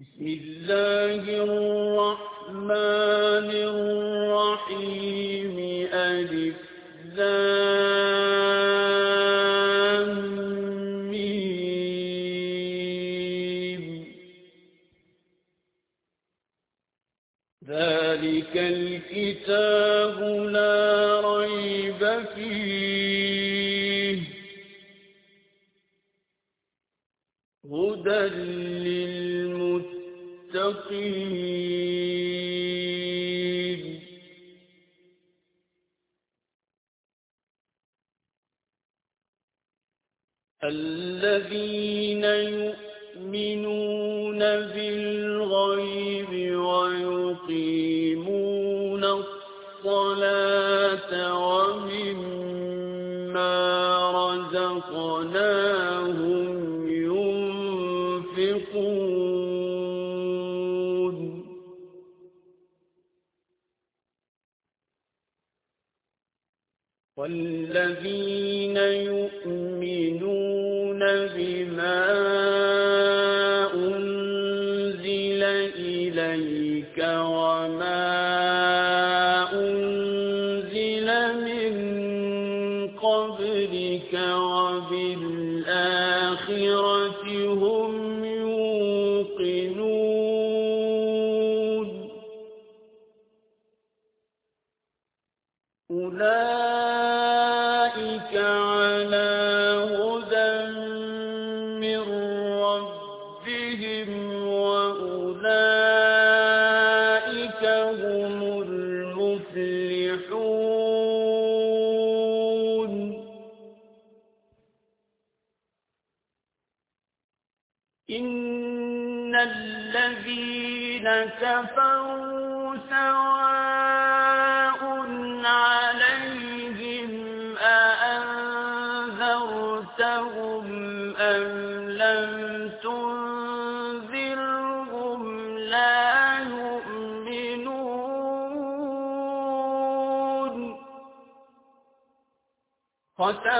بسم الله الرحمن الرحيم. ألف لام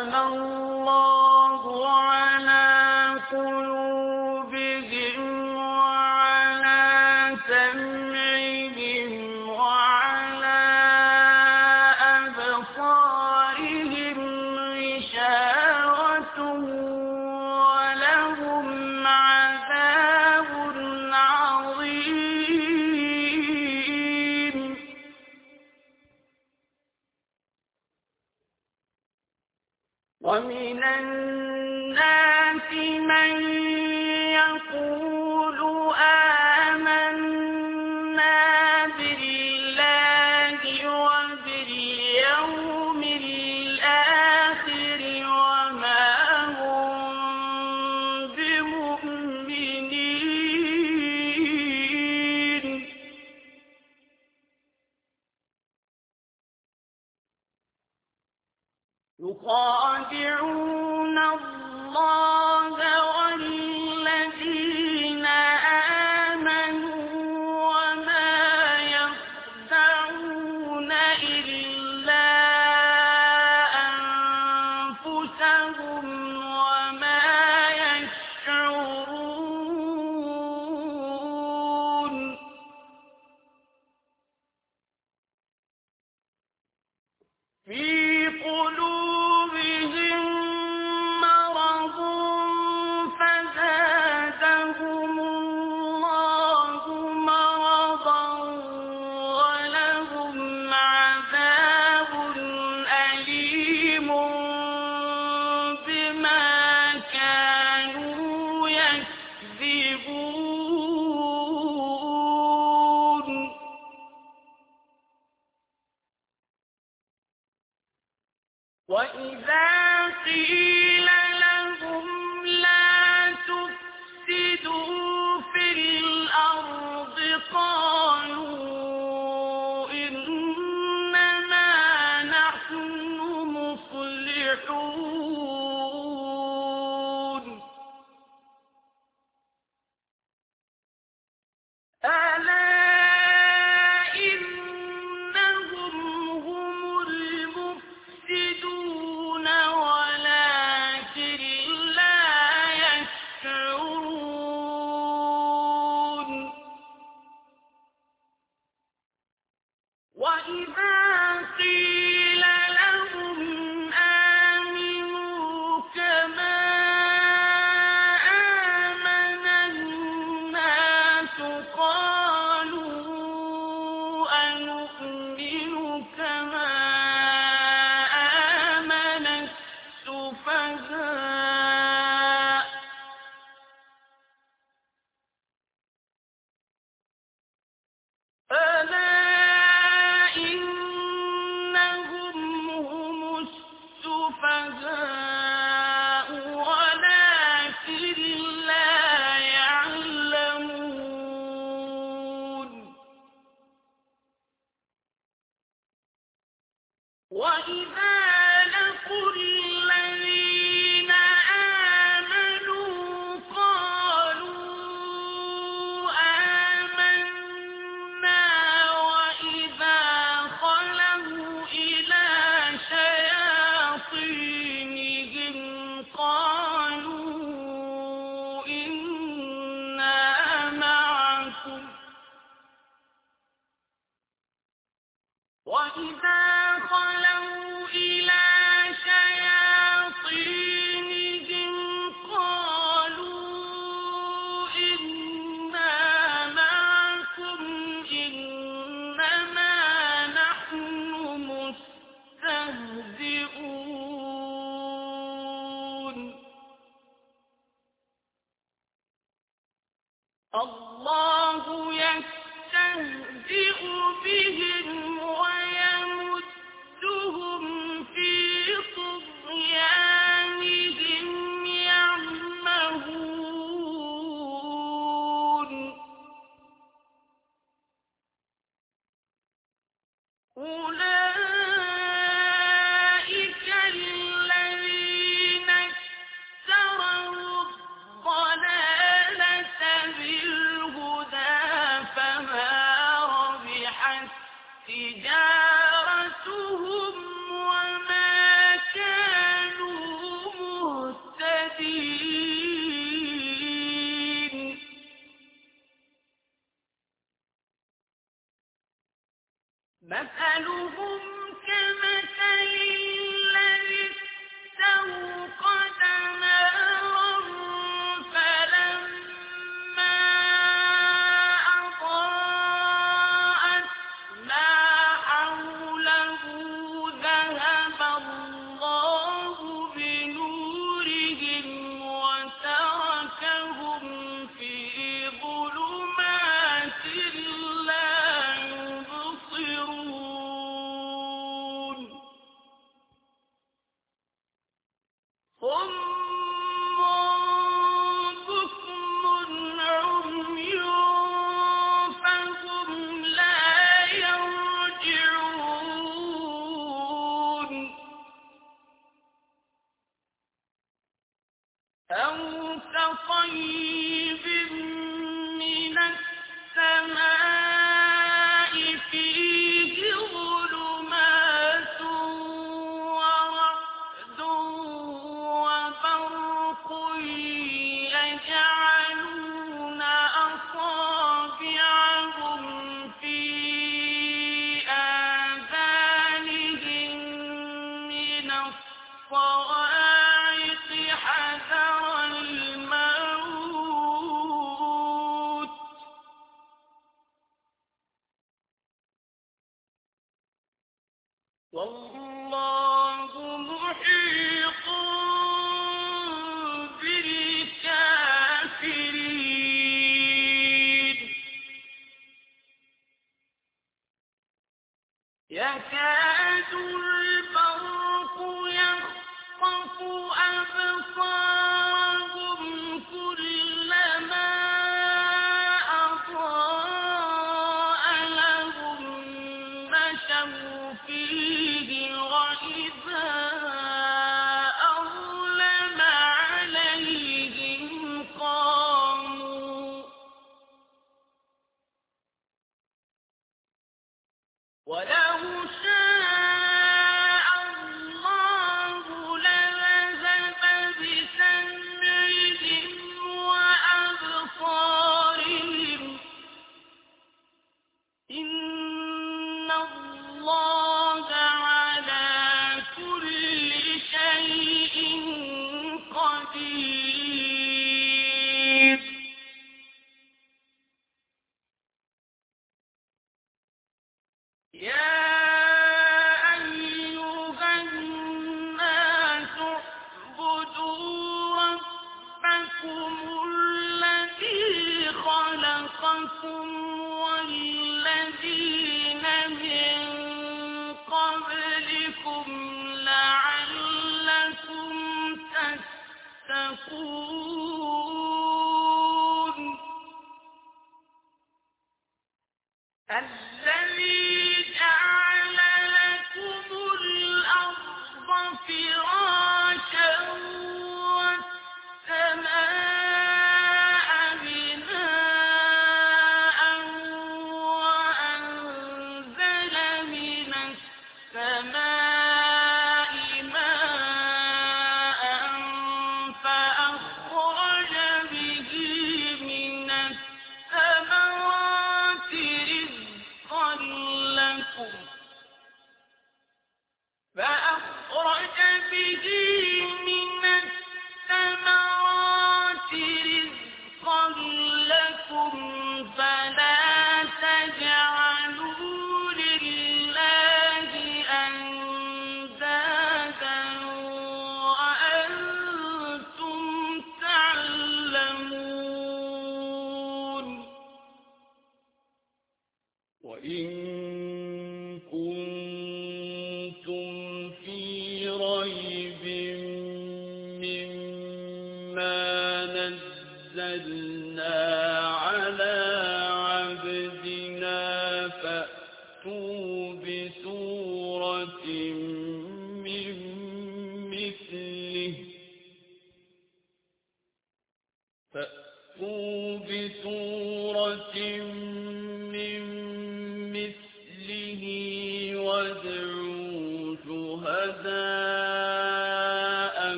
من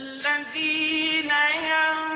الذين ينقضون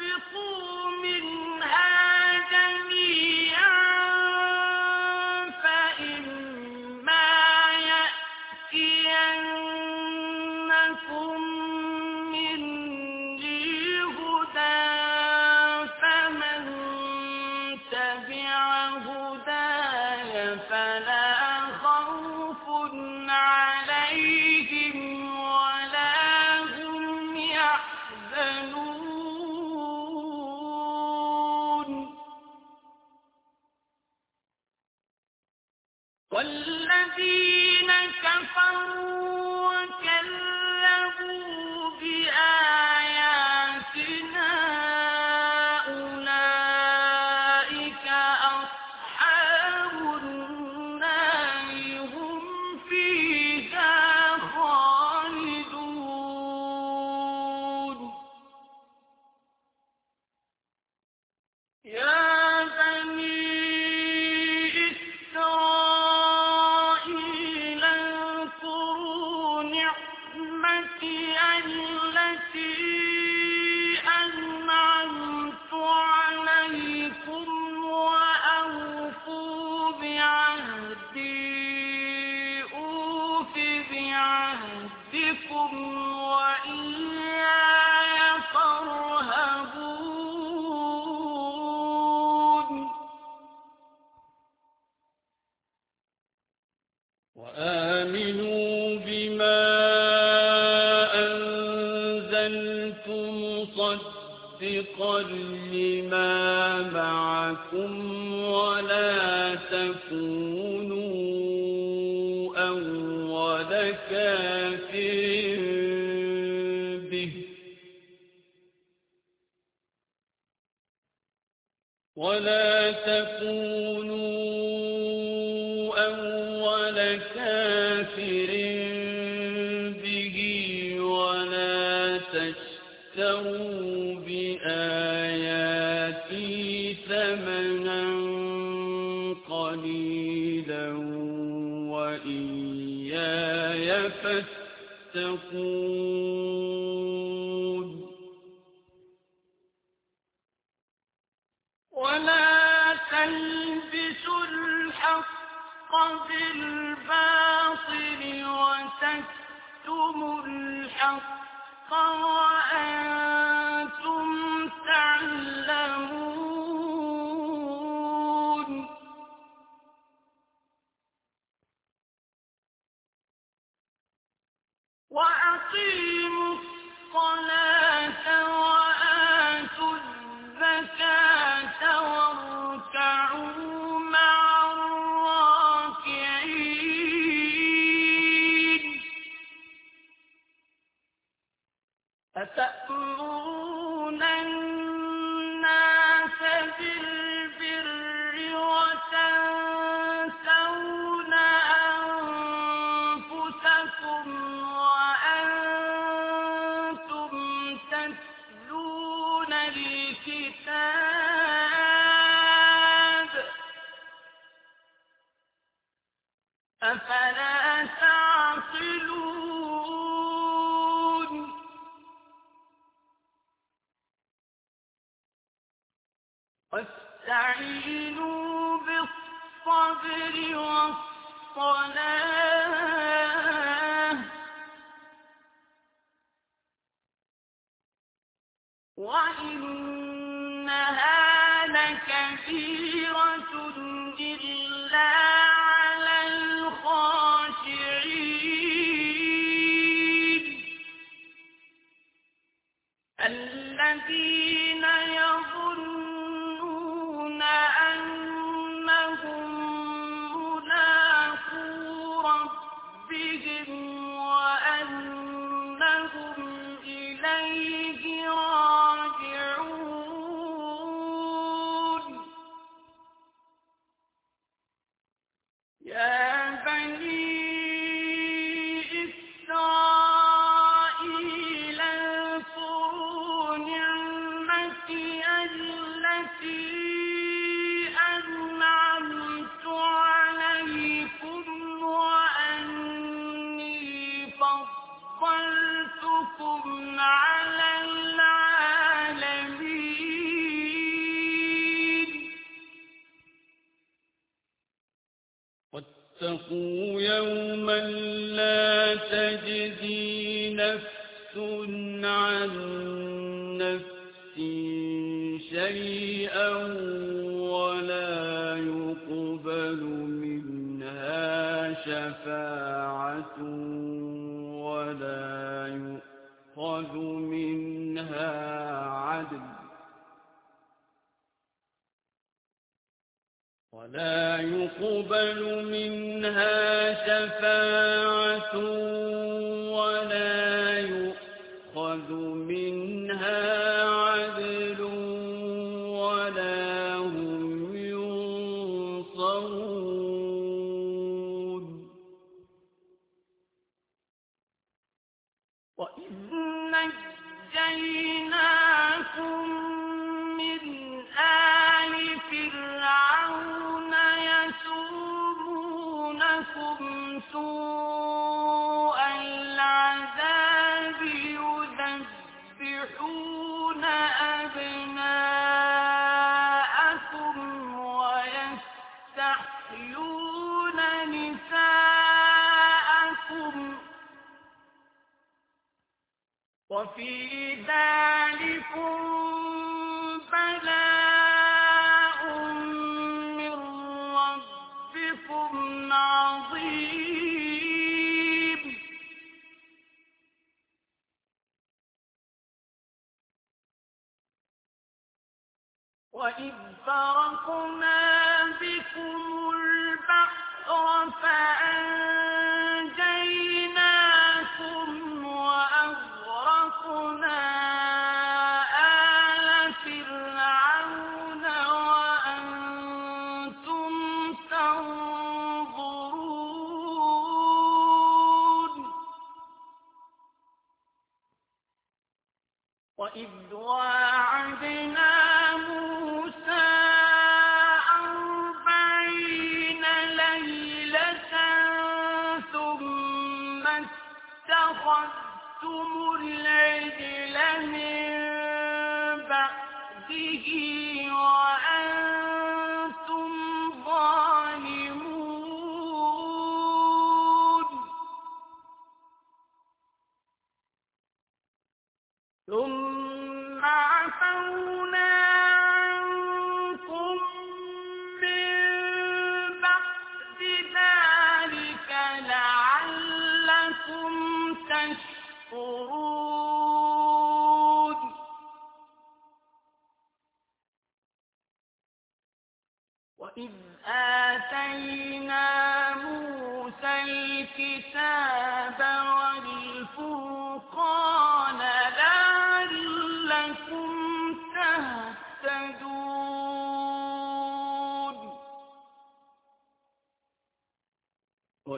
ينفقون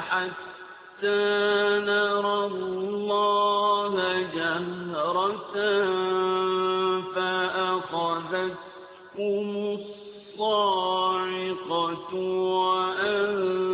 حتى نرى الله جهرة فأخذتكم الصاعقة وأنتم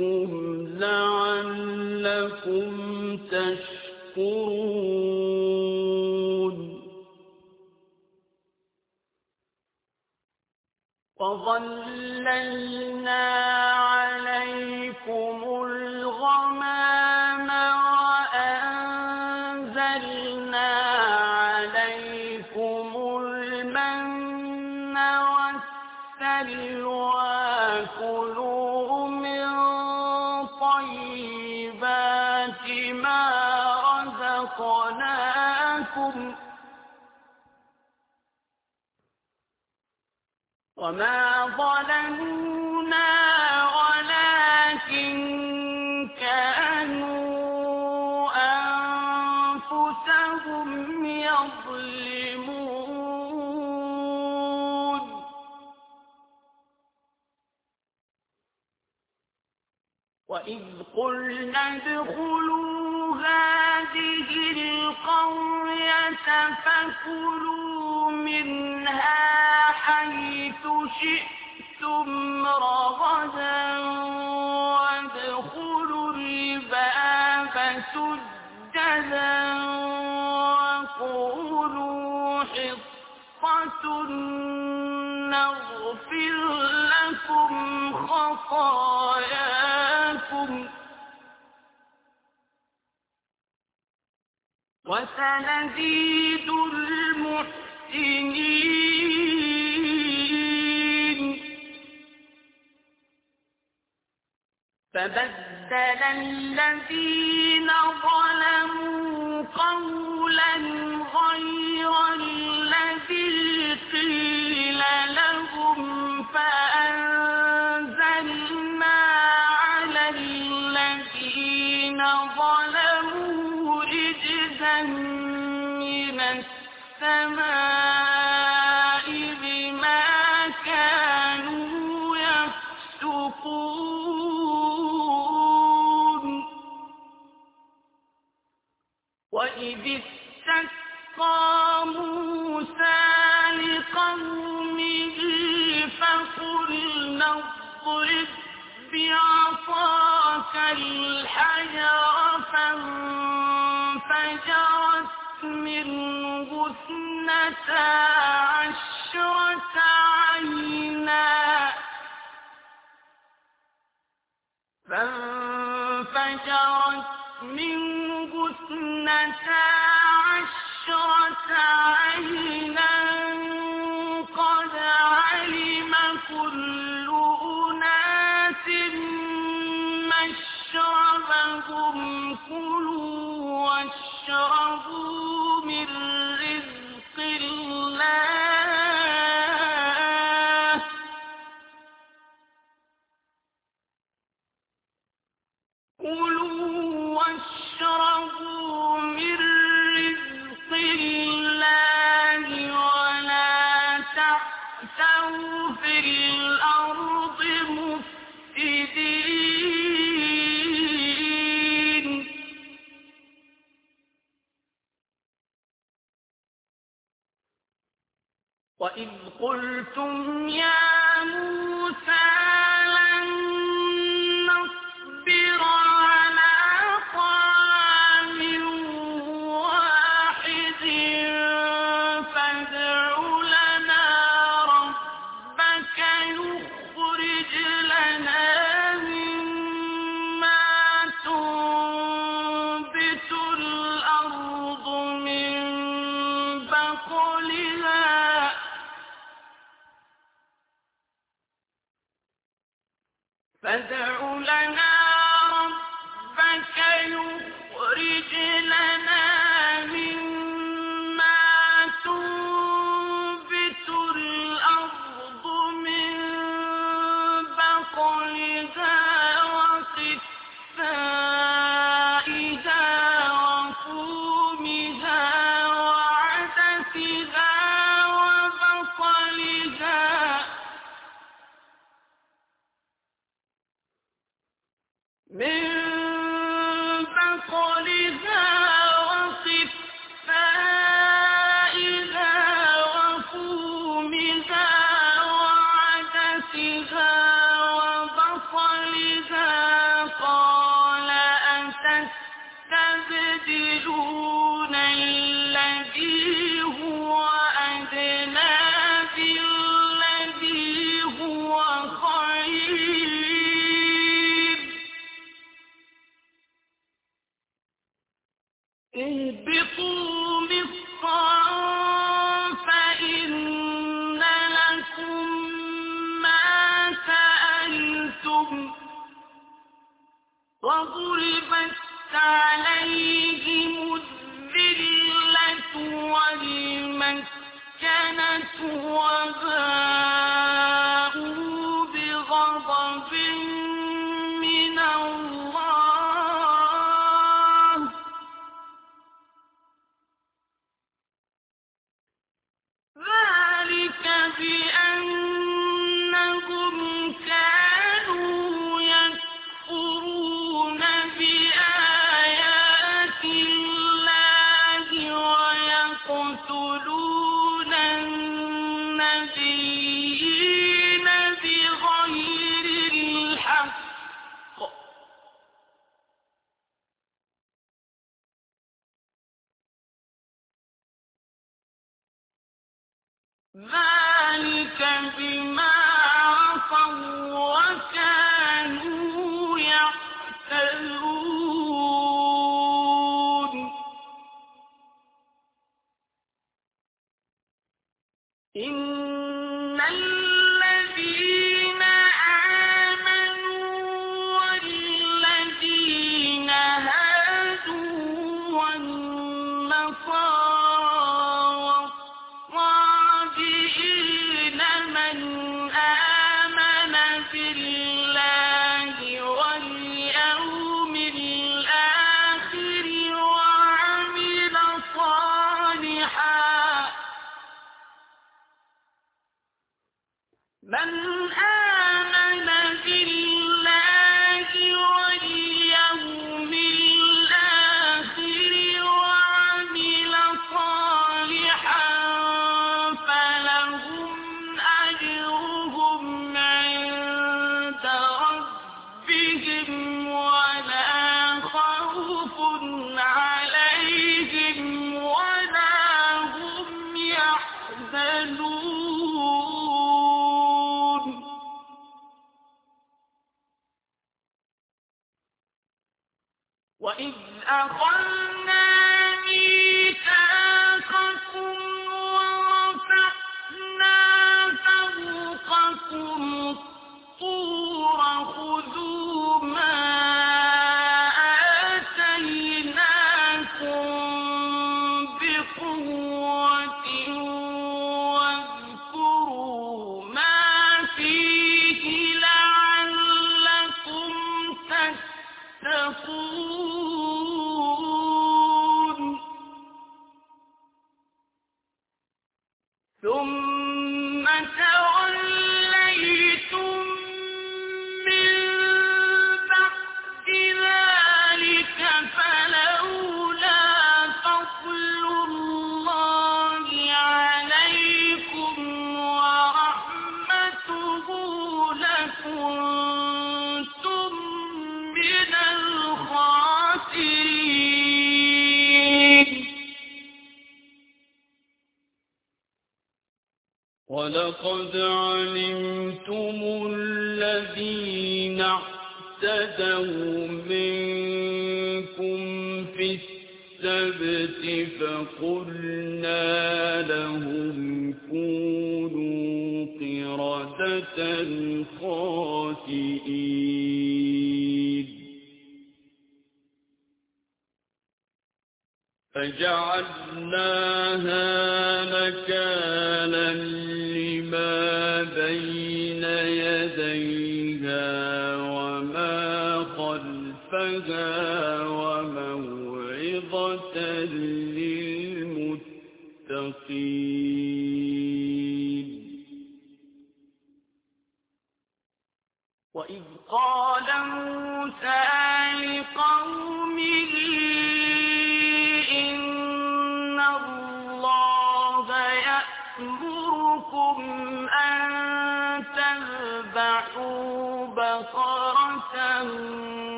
رَبُّكُمْ لَعَلَّكُمْ تَشْكُرُونَ. وَظَلَّلْنَا عَلَيْكُمُ وما ظلمونا ولكن كانوا أنفسهم يظلمون وإذ قلنا ادخلوا هذه القرية فكلوا منها حيث شئتم رغدا وادخلوا الباب سجدا وقولوا حصة نغفر لكم خطاياكم وسنزيد المحسنين فبدل الذين ظلموا قولا غير أعطاك الحجر فانفجرت منه اثنتا عشرة عينا. فانفجرت منه اثنتا عشرة عينا. أشركوا 我日中央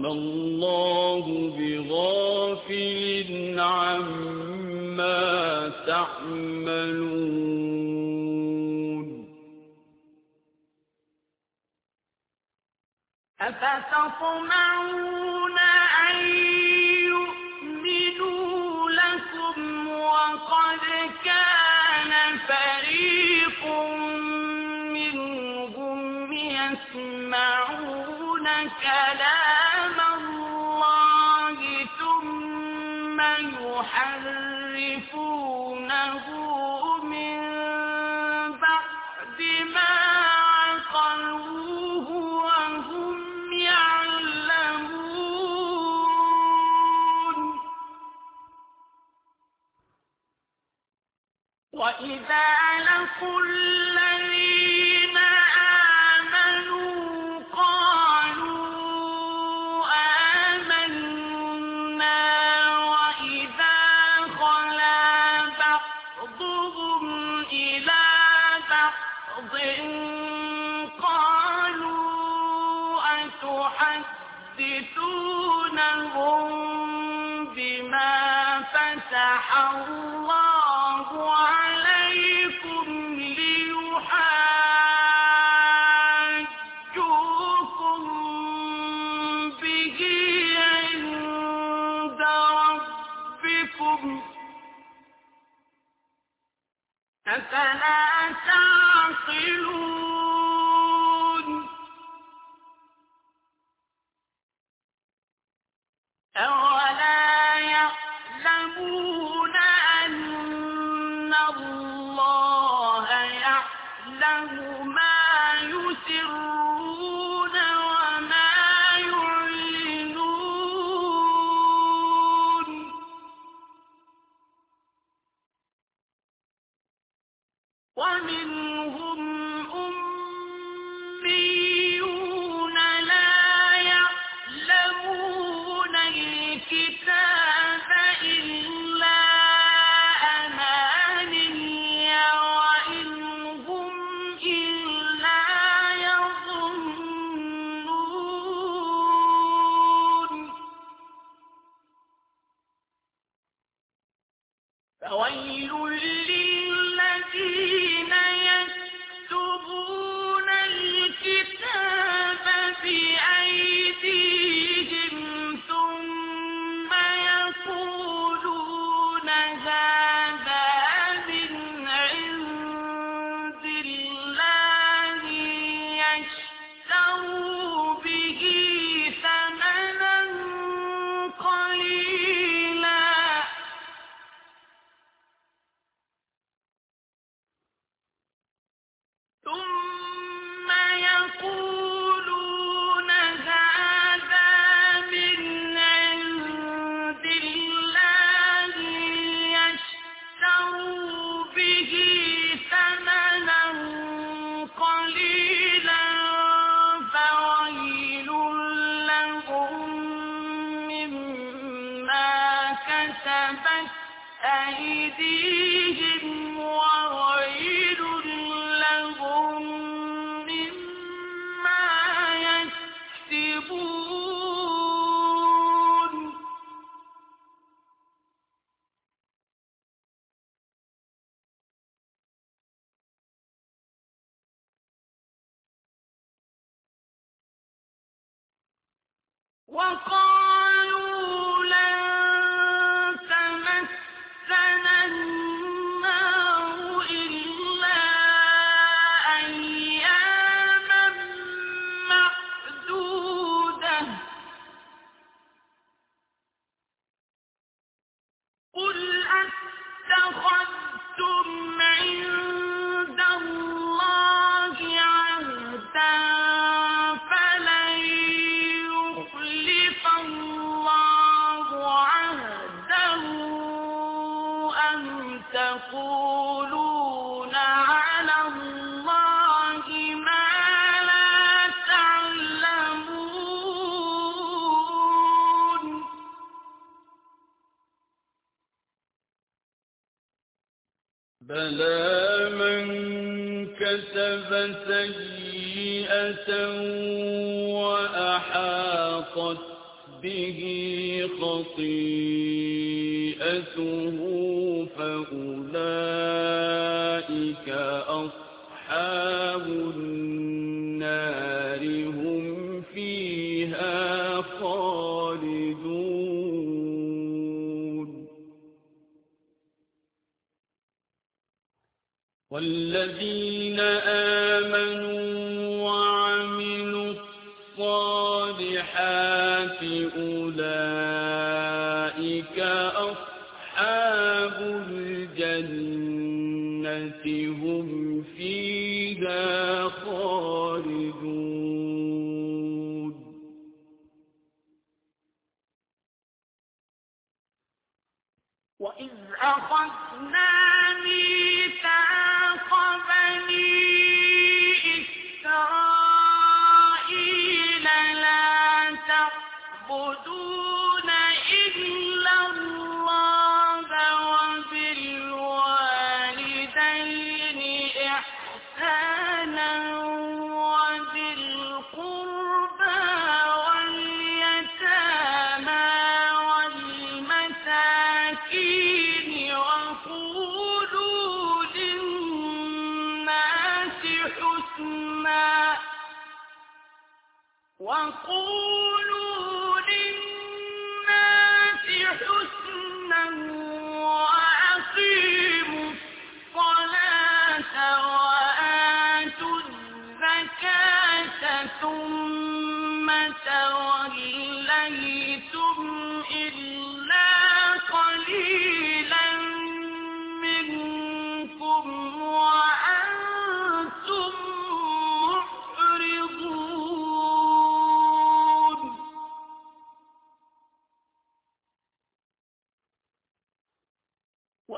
وما الله بغافل عما تعملون أفتطمعون أن 不离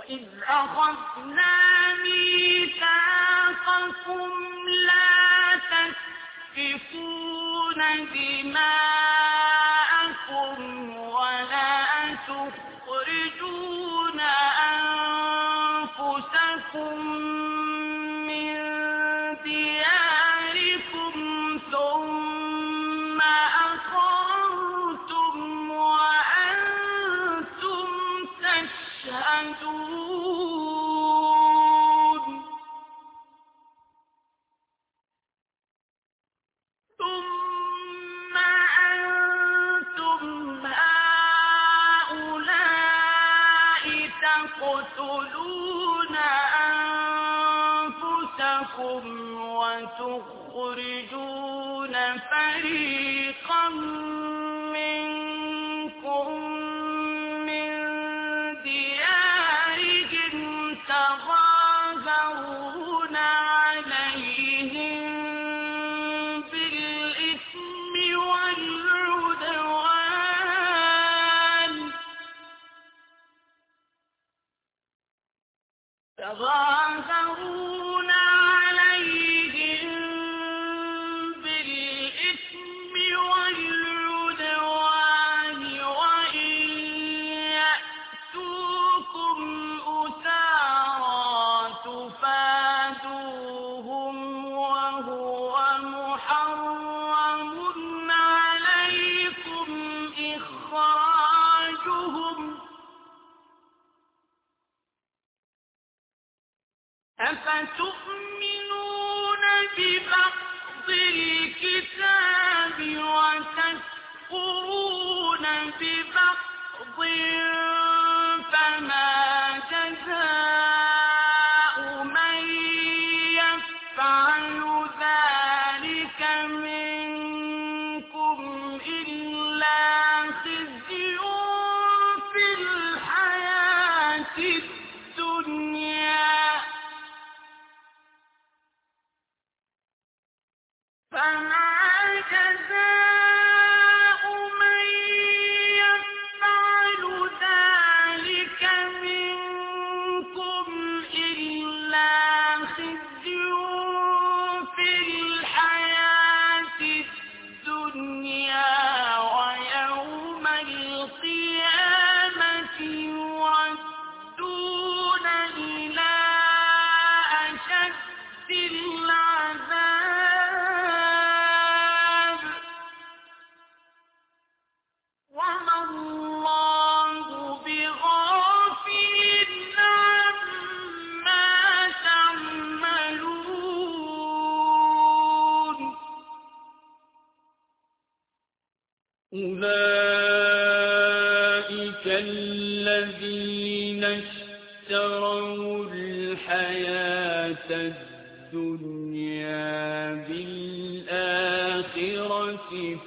وإذ ميثاقكم لا دماءكم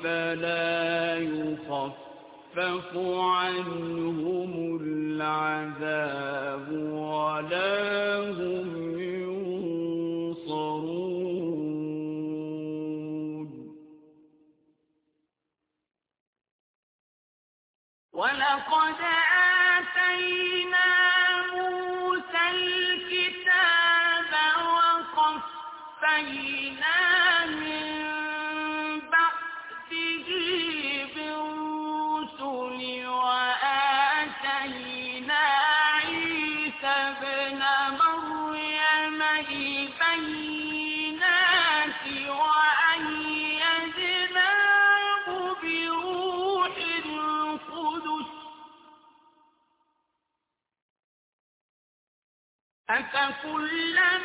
فلا يخفف عنه كلما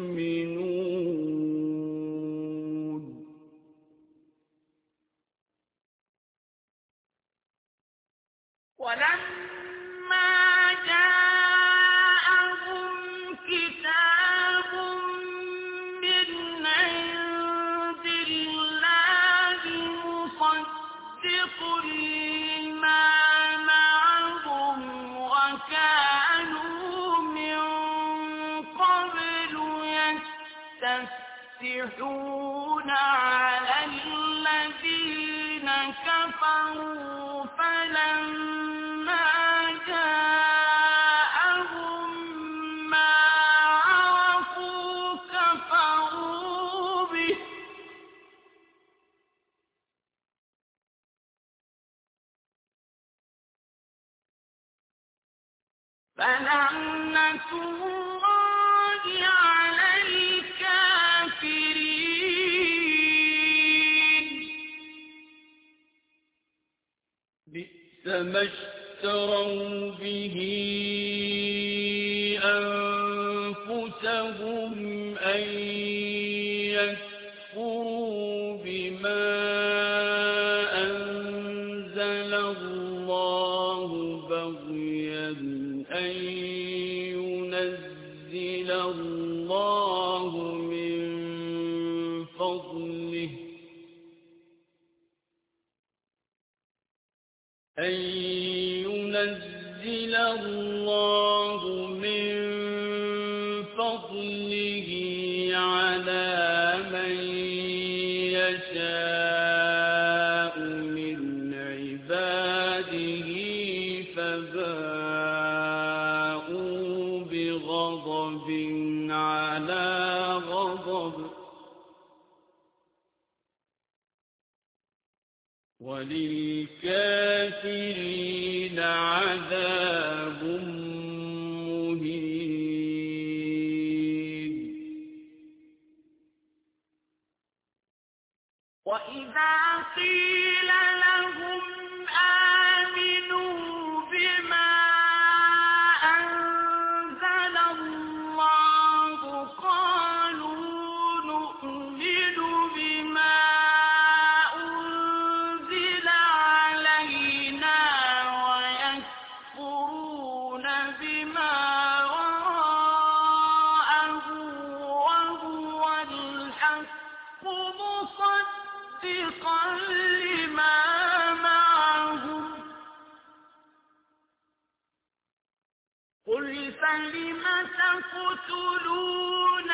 فلم تقتلون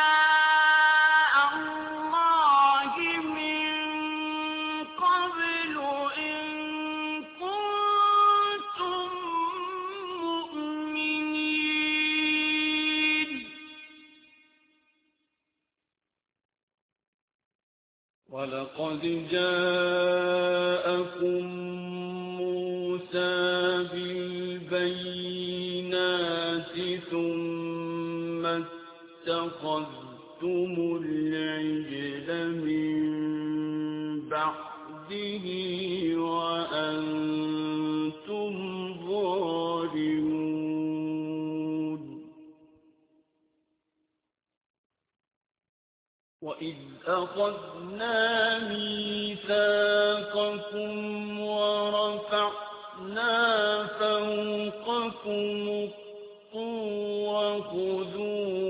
أنبياء الله من قبل إن كنتم مؤمنين ولقد جاء البينات ثم اتخذتم العجل من بعده وأنتم ظالمون. وإذ أخذنا ميثاقكم ورفعنا رفعنا فوقكم الطور خذوه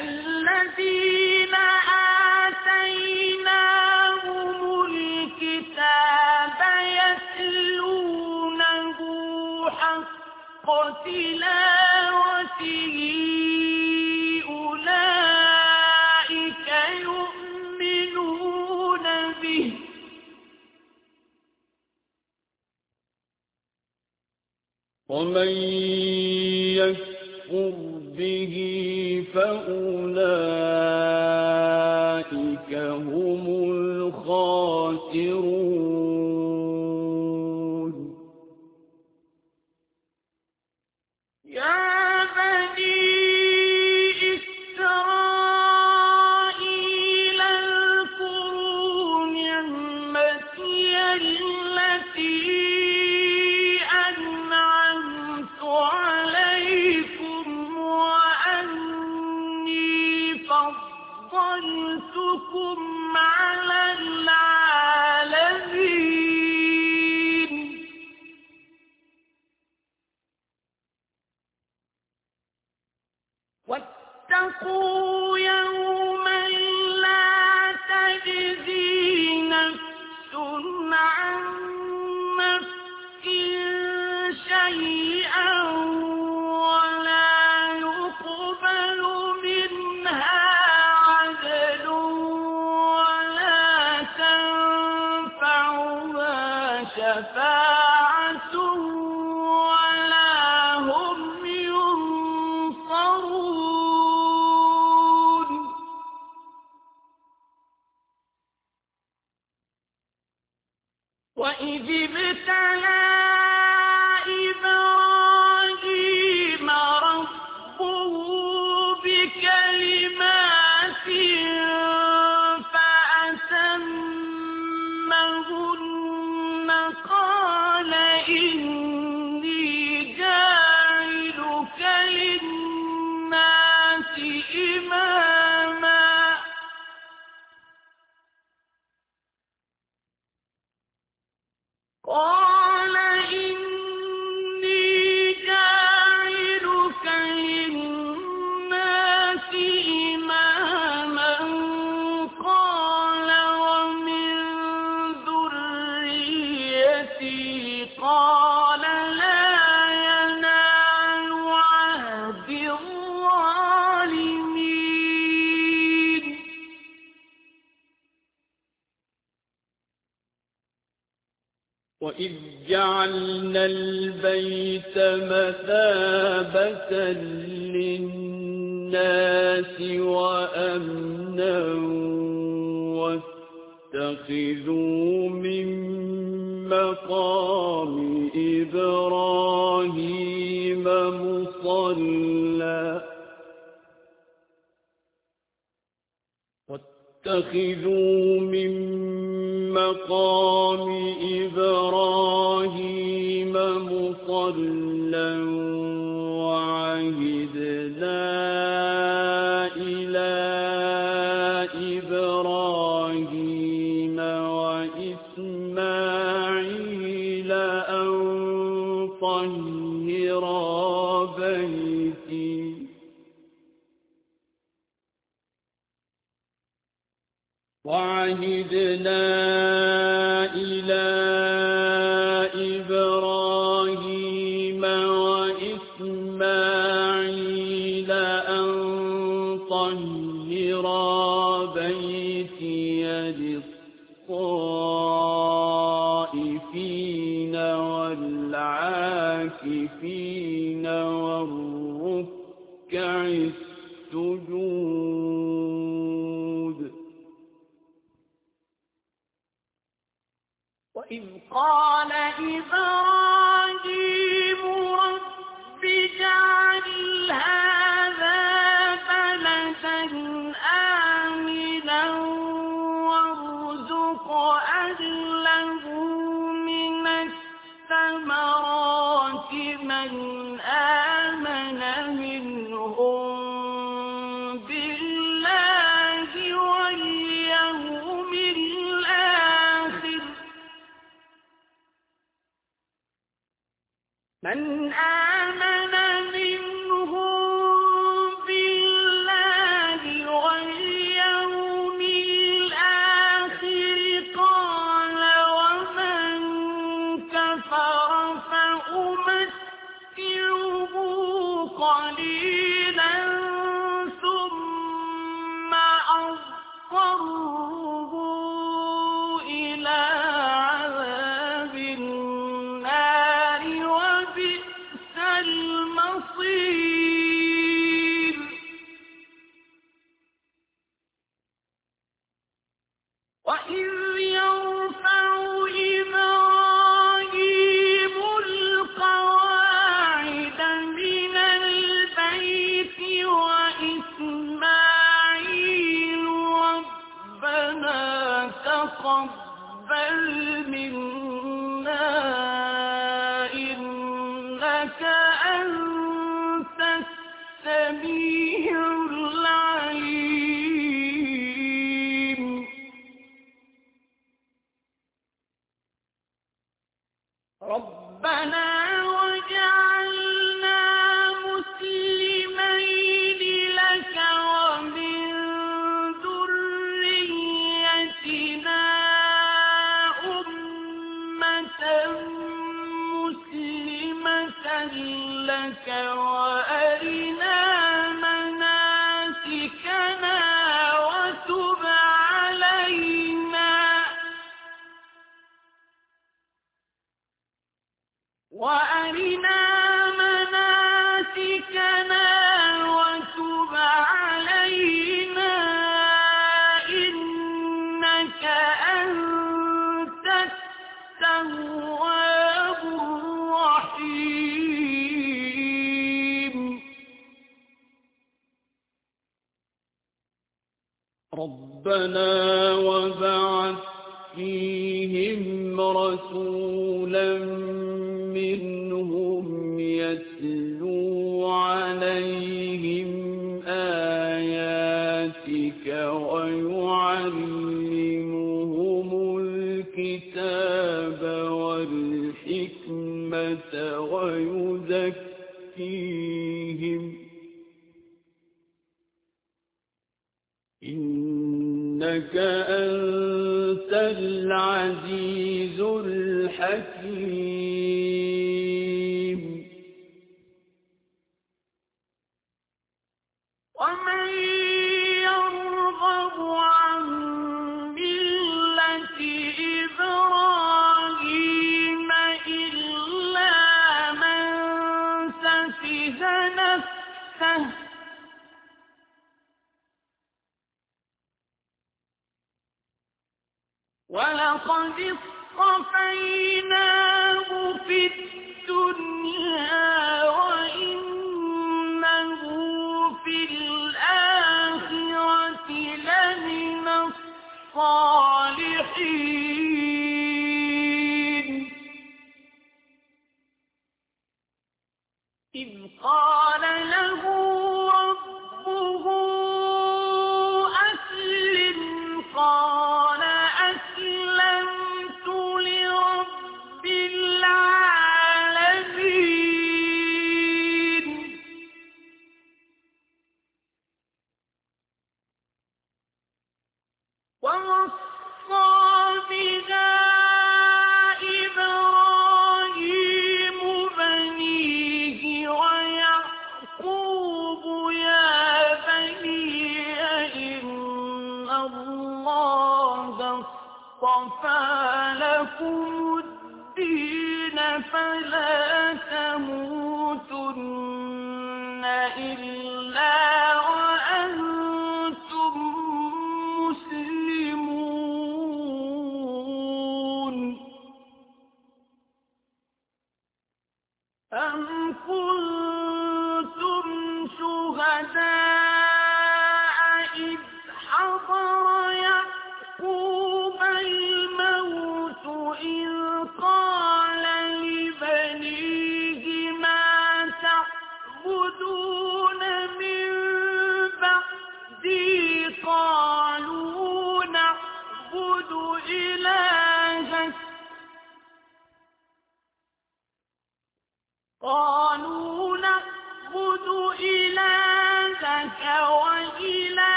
الذين آتيناهم الكتاب يتلونه حق تلاوته أولئك يؤمنون به. ومن فأولئك هم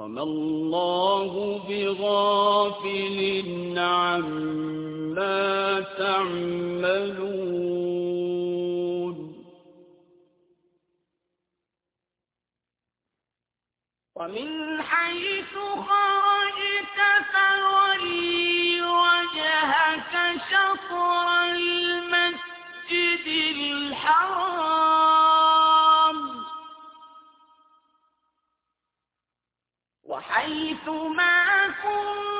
وما الله بغافل عما تعملون ومن حيث خرجت فولي وجهك شطر المسجد الحرام وحيث ما كنت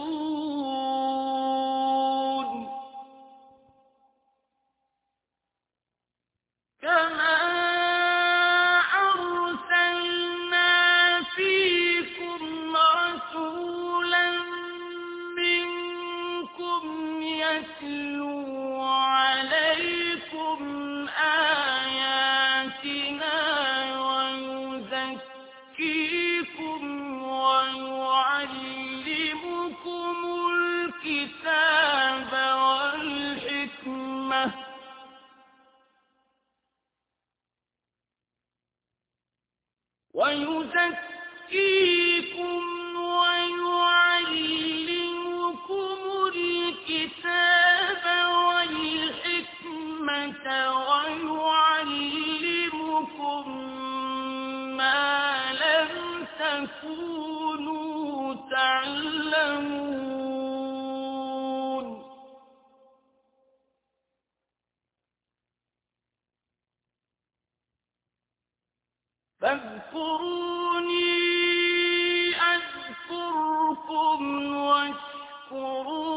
ويعلمكم ما لم تكونوا تعلمون فاذكروني أذكركم واشكروني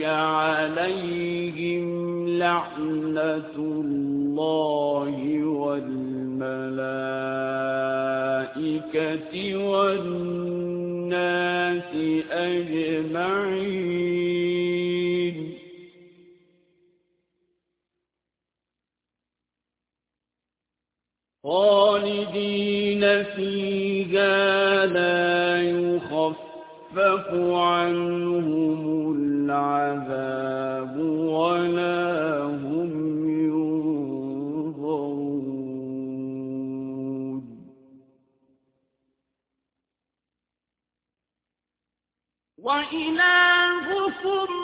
عليهم لعنة الله والملائكة والناس أجمعين. خالدين فيها لا يخفف عنهم العذاب ولا هم ينظرون. وإلهكم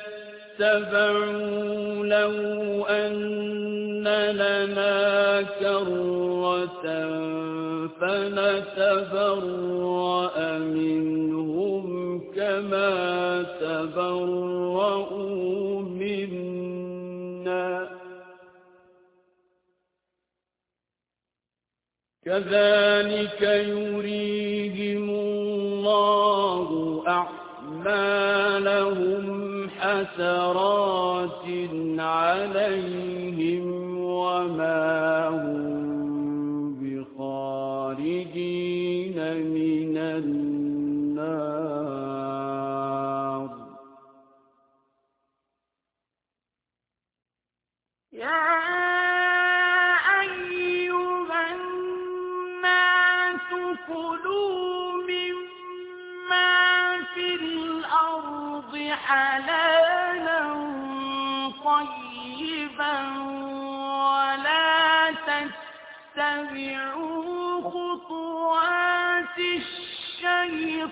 اتَّبَعُوا لَوْ أَنَّ لَنَا كَرَّةً فَنَتَبَرَّأَ مِنْهُمْ كَمَا تبرأوا مِنَّا. كَذَلِكَ يُرِيهِمُ اللَّهُ أَعْمَالَهُمْ حسرات عليهم وما هم الشيطان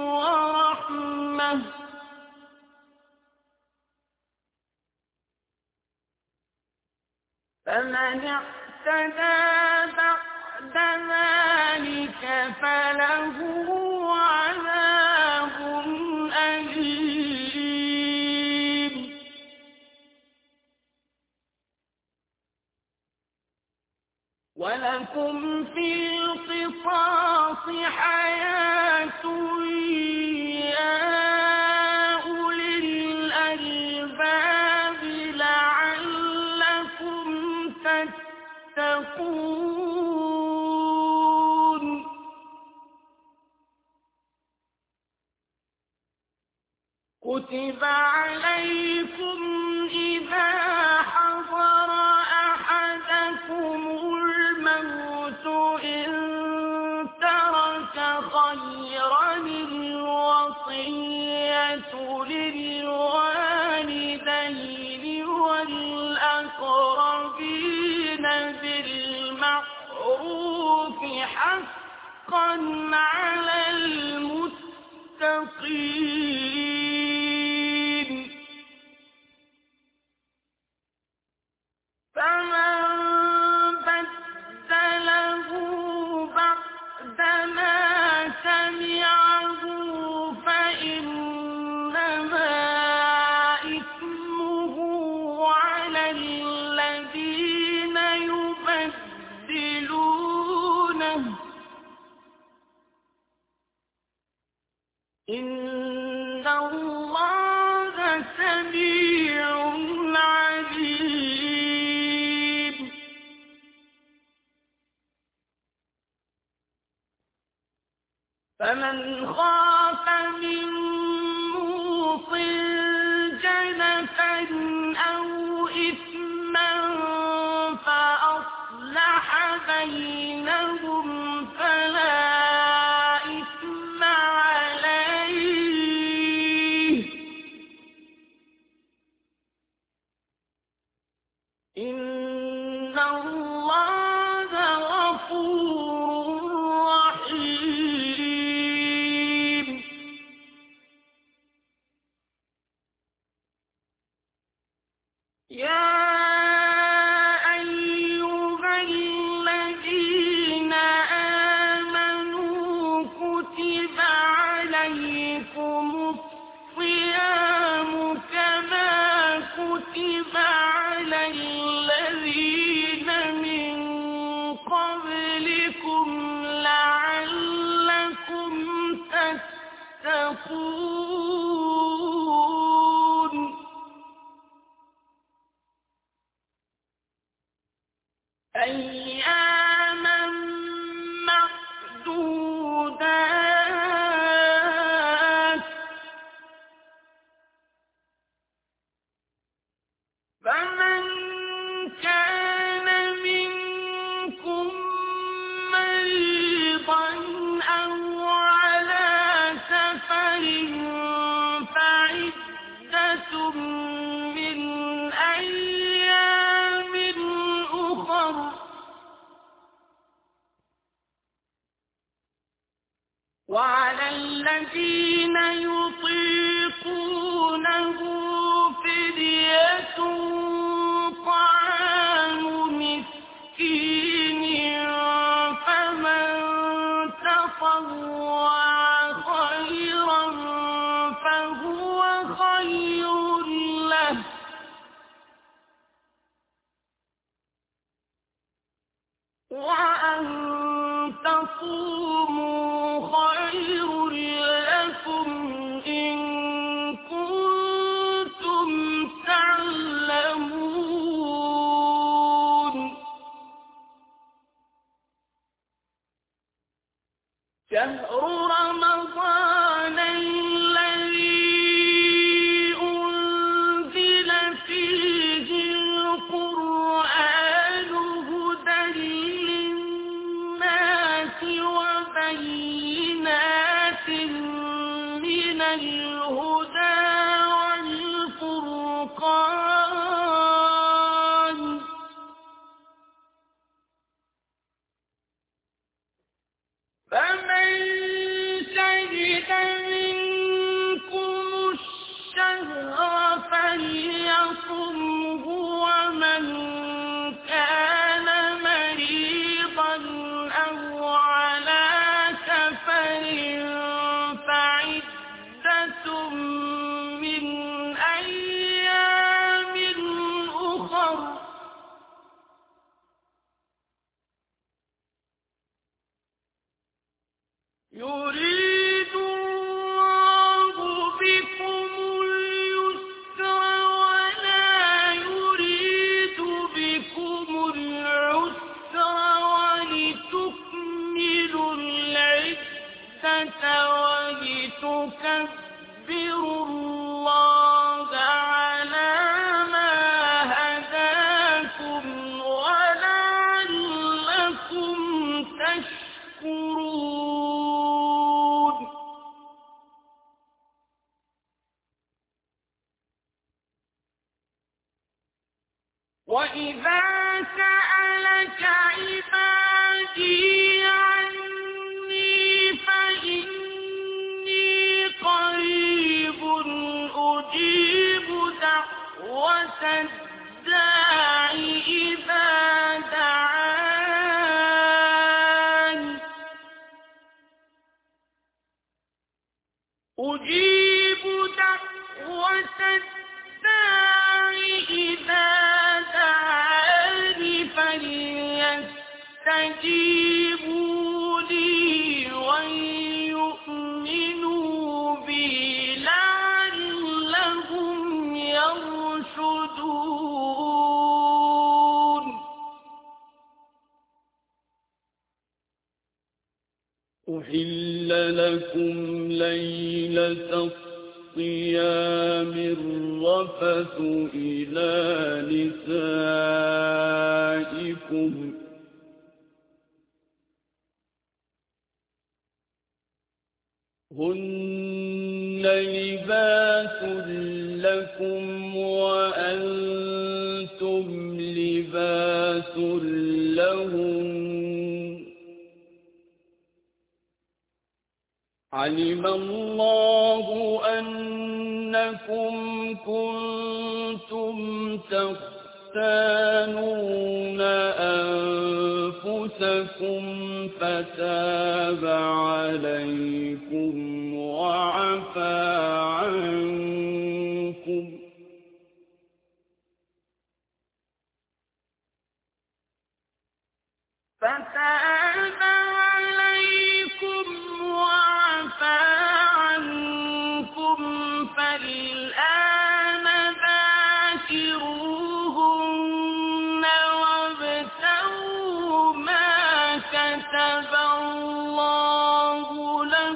ورحمة. فمن اعتدى بعد ذلك فله عذاب أليم. ولكم في القرآن الناصحات يا الْمُتَّقِينَ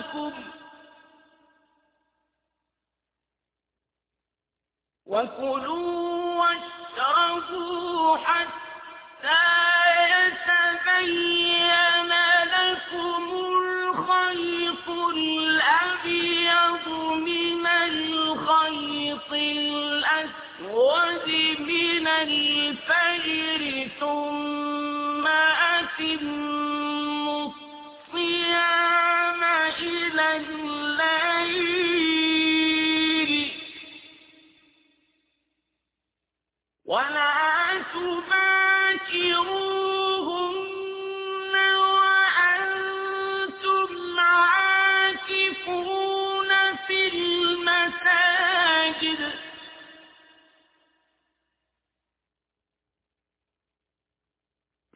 لكم وكلوا واشربوا حتى يتبين لكم الخيط الأبيض من الخيط الأسود من الفجر ثم أتم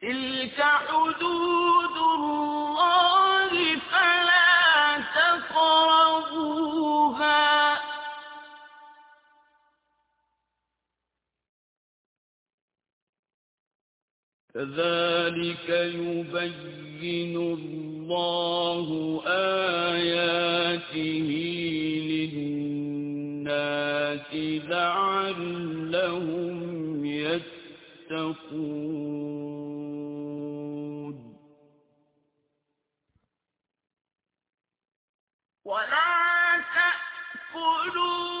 تلك حدود الله فلا كذلك يبين الله آياته للناس لعلهم يتقون. ولا تأكلوا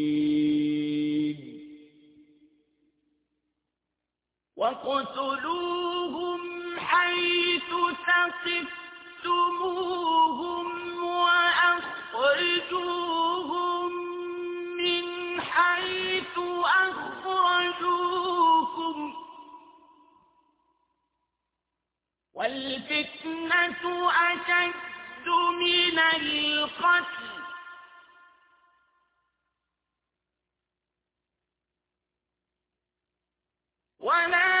وقتلوهم حيث ثقفتموهم وأخرجوهم من حيث أخرجوكم. والفتنة أشد من القتل. ولا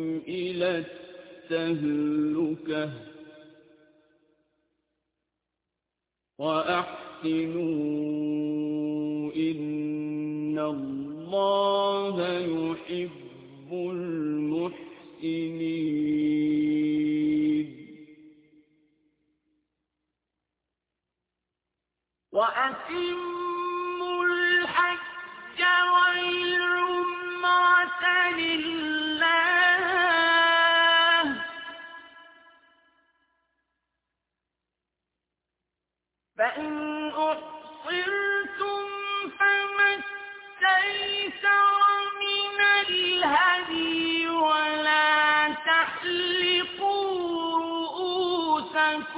إلى التهلكة وأحسنوا إن الله يحب المحسنين. وأتموا الحج والعمرة لله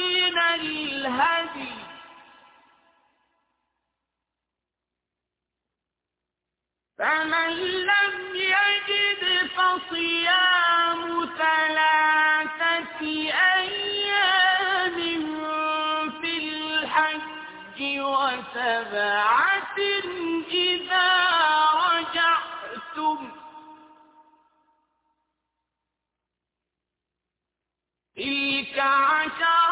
من الهدي. فمن لم يجد فصيام ثلاثة أيام في الحج وسبعة إذا رجعتم. تلك عشرة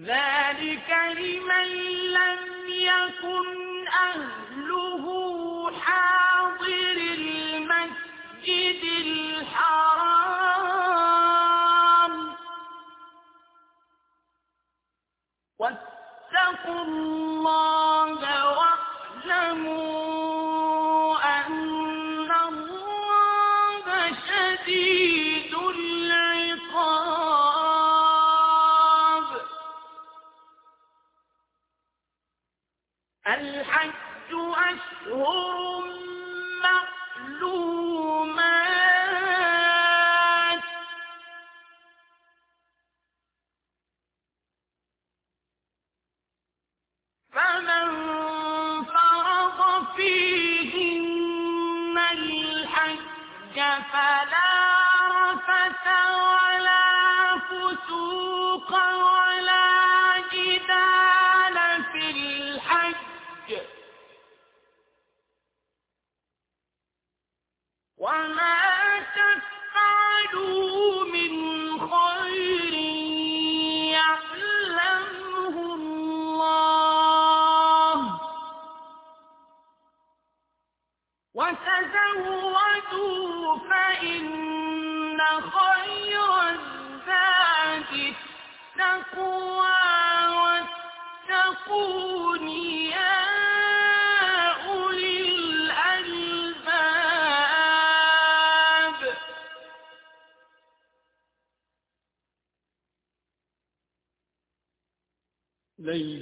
ذلك لمن لم يكن أهله حاضر المسجد الحرام. واتقوا الله واعلموا أشهر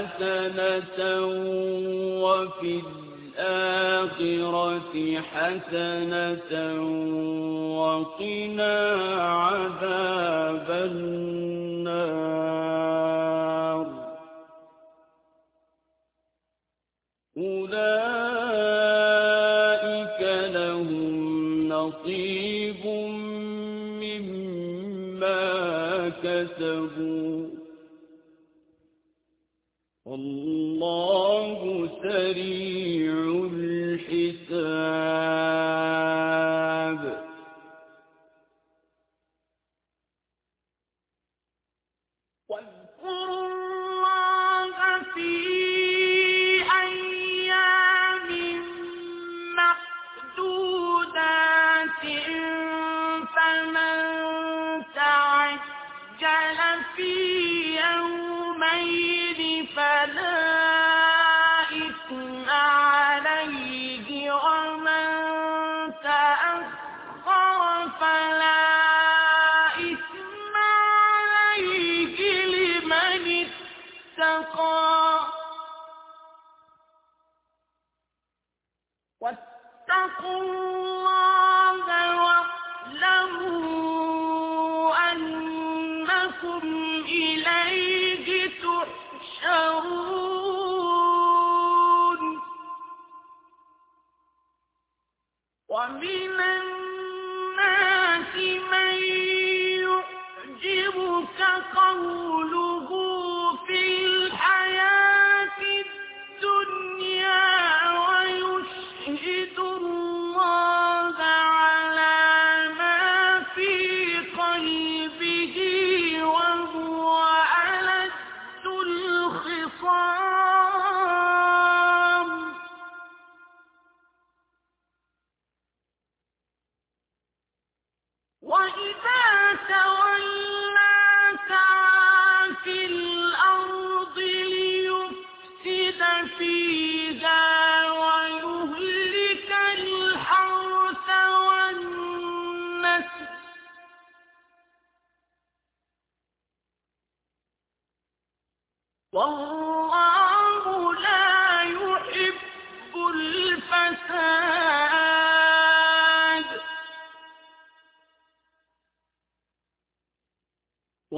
حسنة وفي الآخرة حسنة وقنا عذاب النار أولئك لهم نصيب مما كسبوا الله سريع الحساب.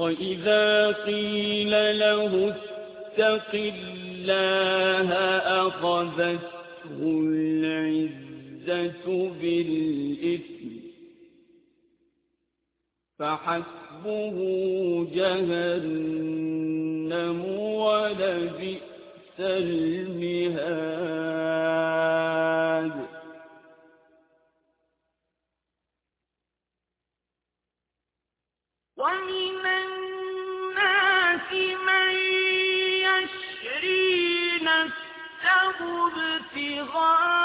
وإذا قيل له اتق الله أخذته العزة بالإثم فحسبه جهنم ولبئس المهاد الله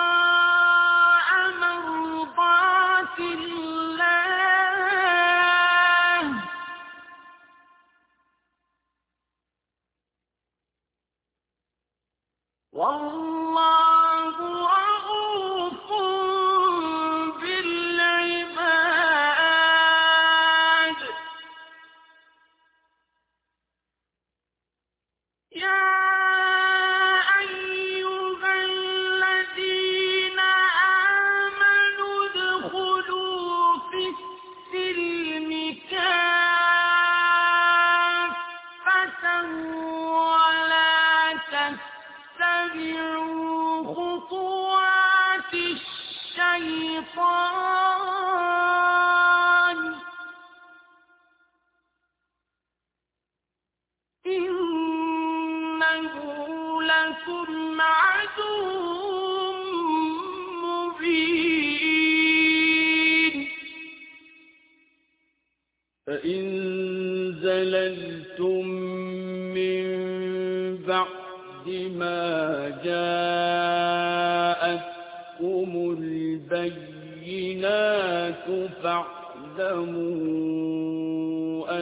البينات فاعلموا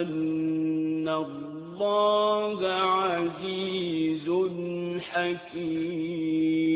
أن الله عزيز حكيم.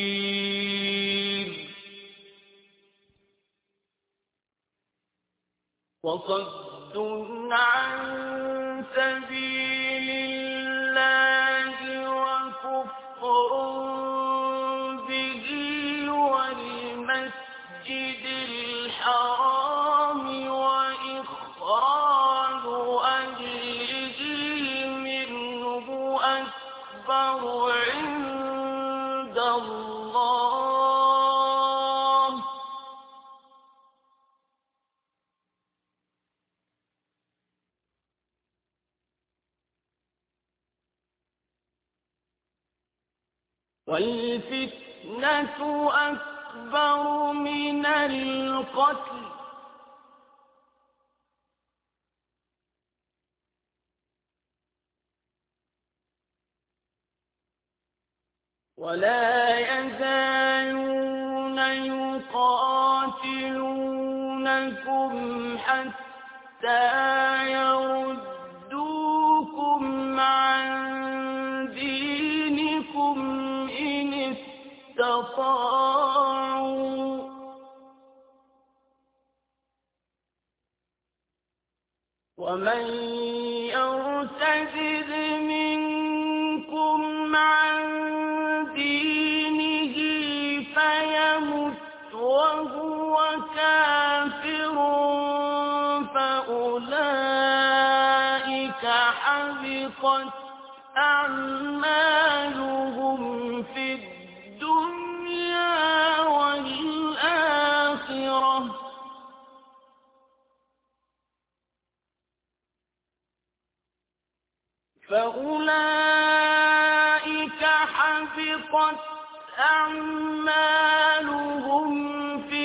وصد عن سبيل والفتنة أكبر من القتل. ولا يزالون يقاتلونكم حتى يردوكم عن استطاعوا. ومن يرتد منكم عن دينه فيمت وهو كافر فأولئك حبطت أعمالهم. فأولئك حبطت أعمالهم في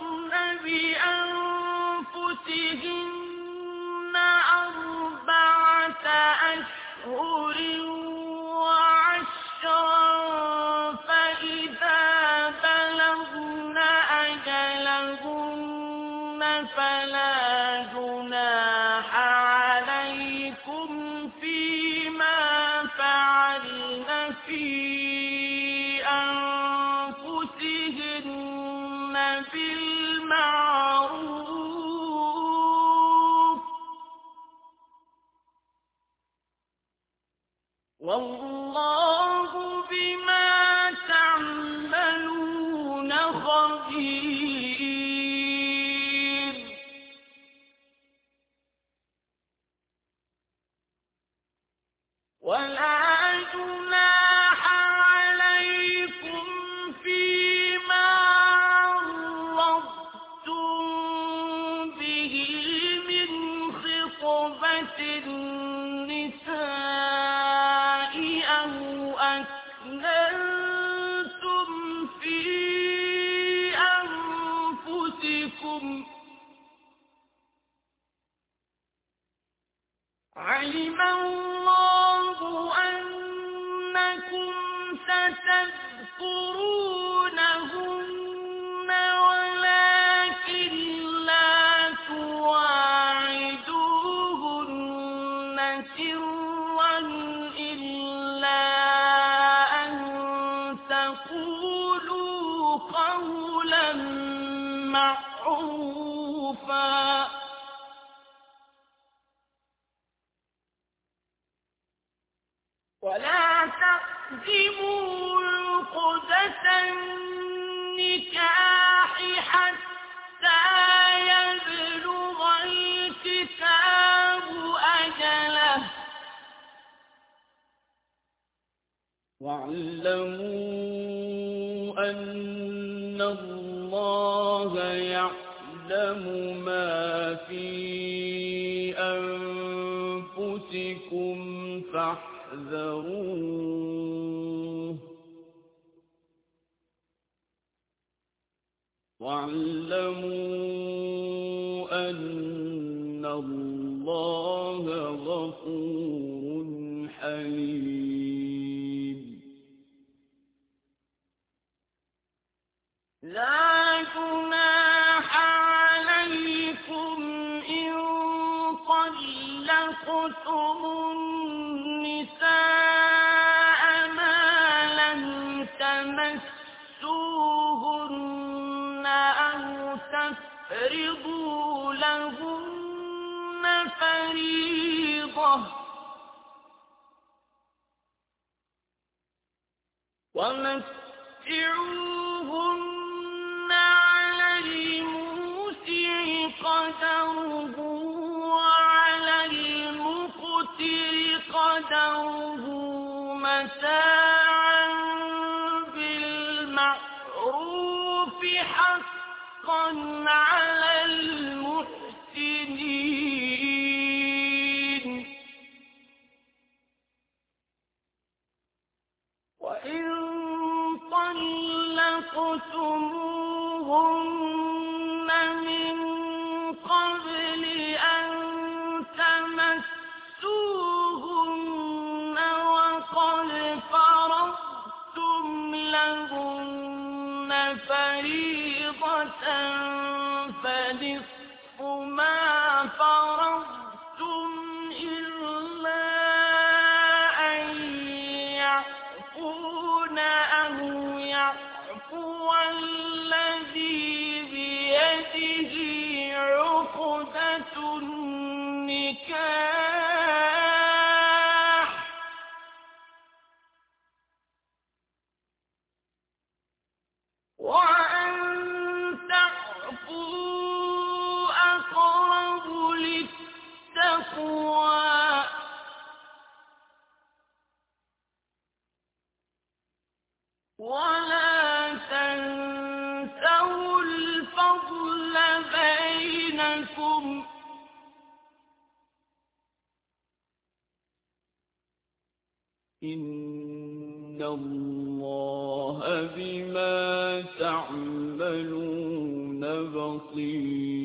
يتربصن بأنفسهن فاحذروه. واعلموا أن الله غفور بصير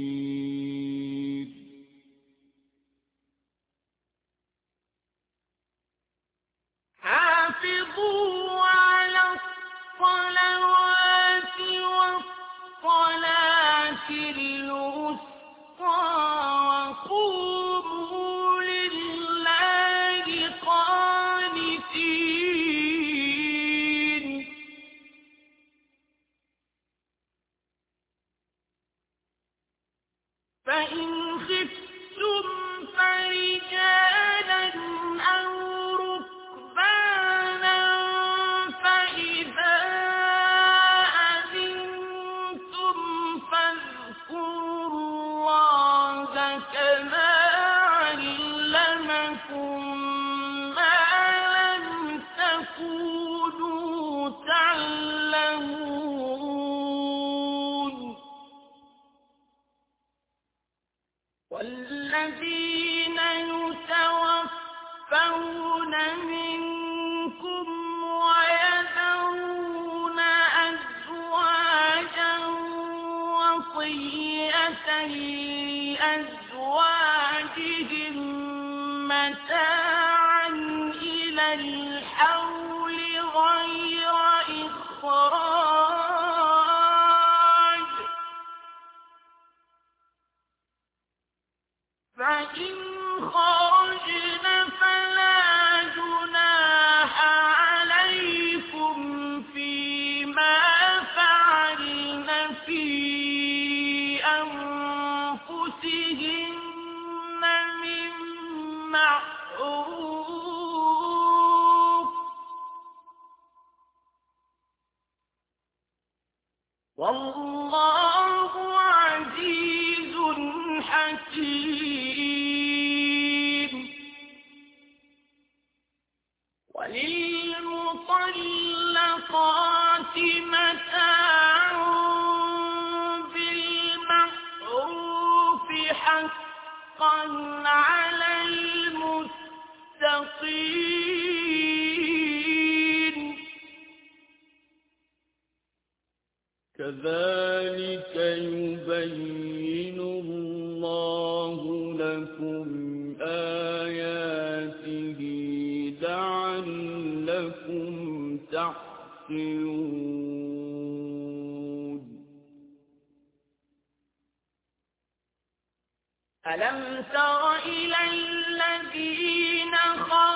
ألم تر إلى الذين خرجوا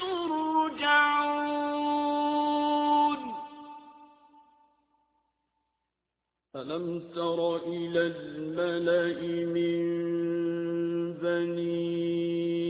ترجعون. ألم تر إلى الملأ من بني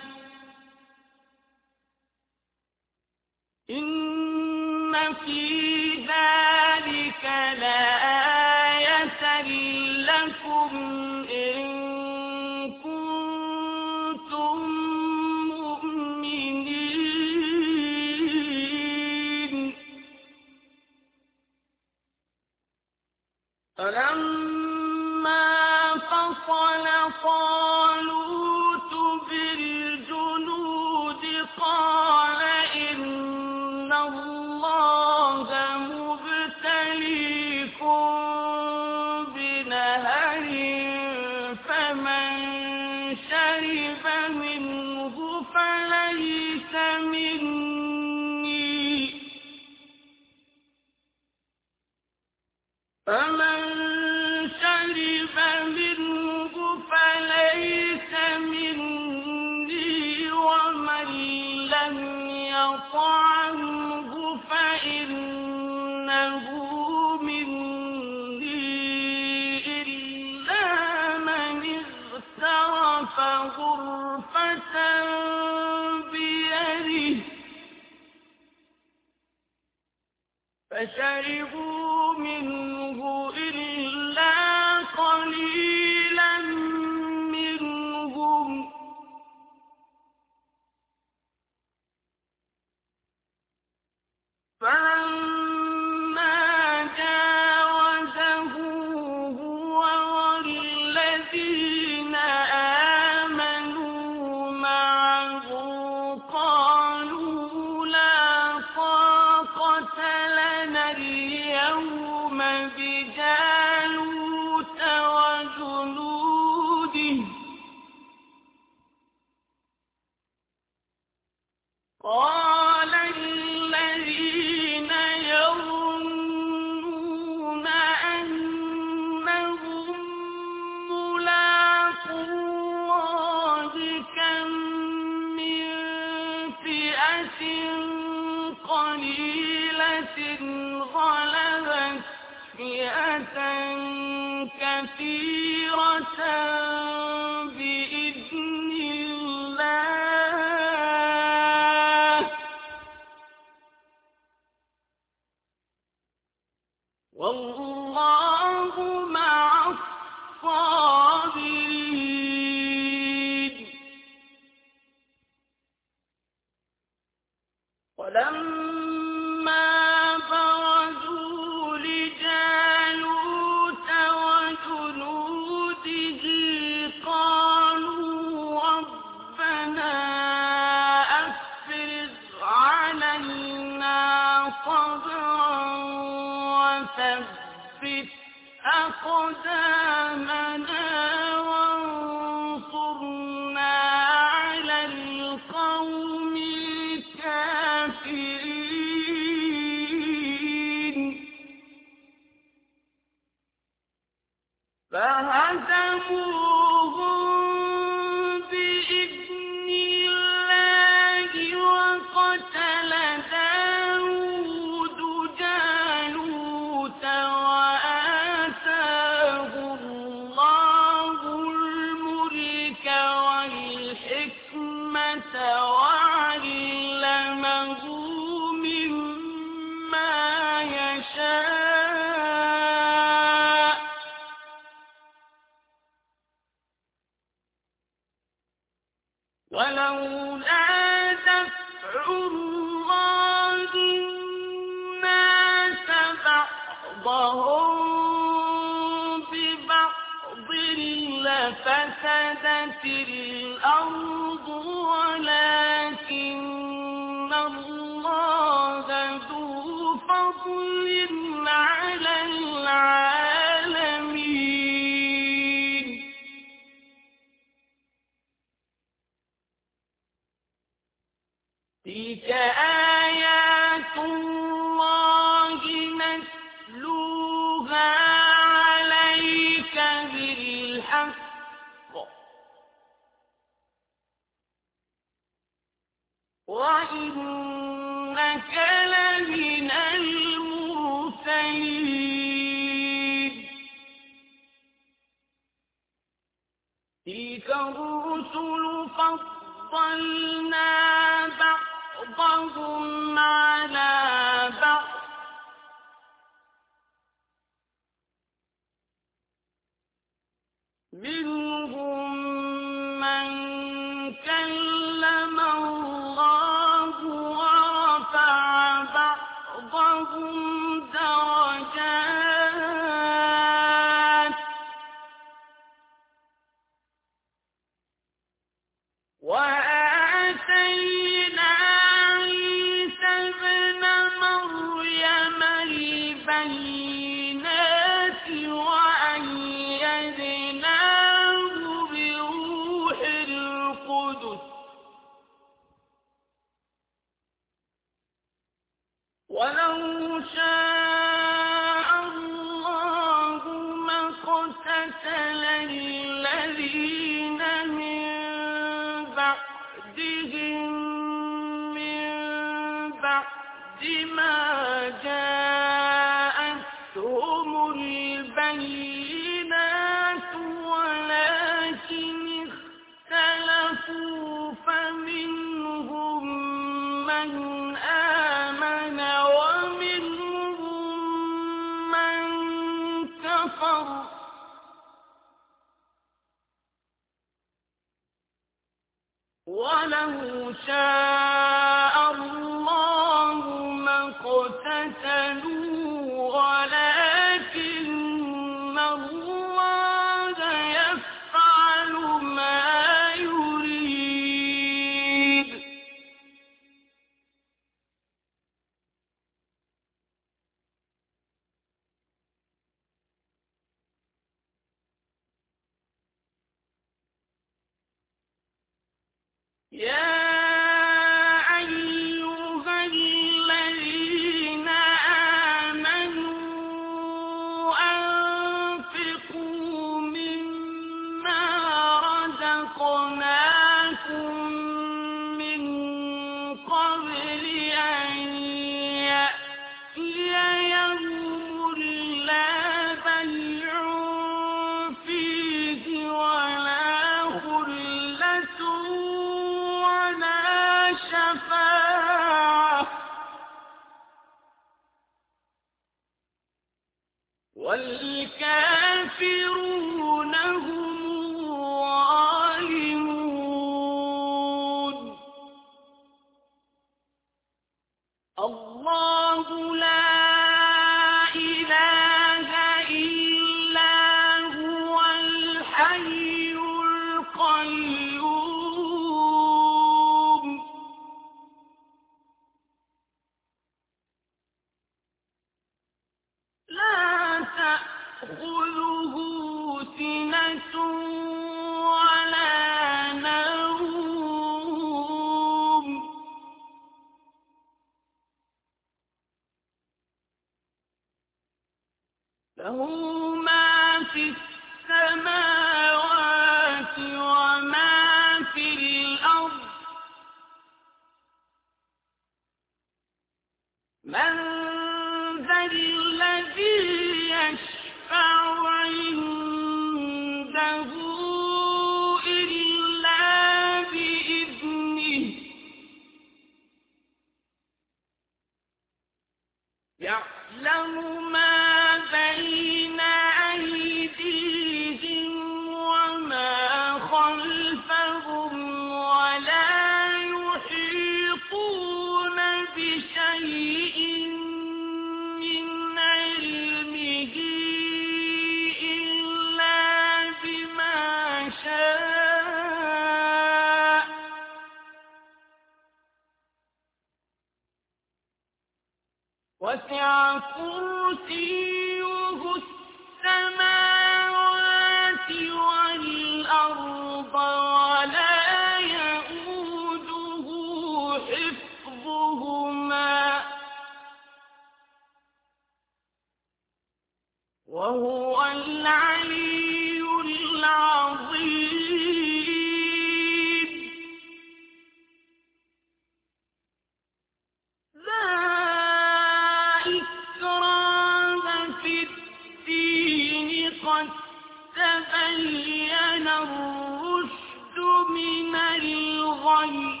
تبين الرشد من الغي.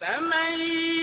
فمن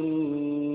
يَشْكُرُونَ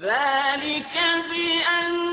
ذلك بأنهم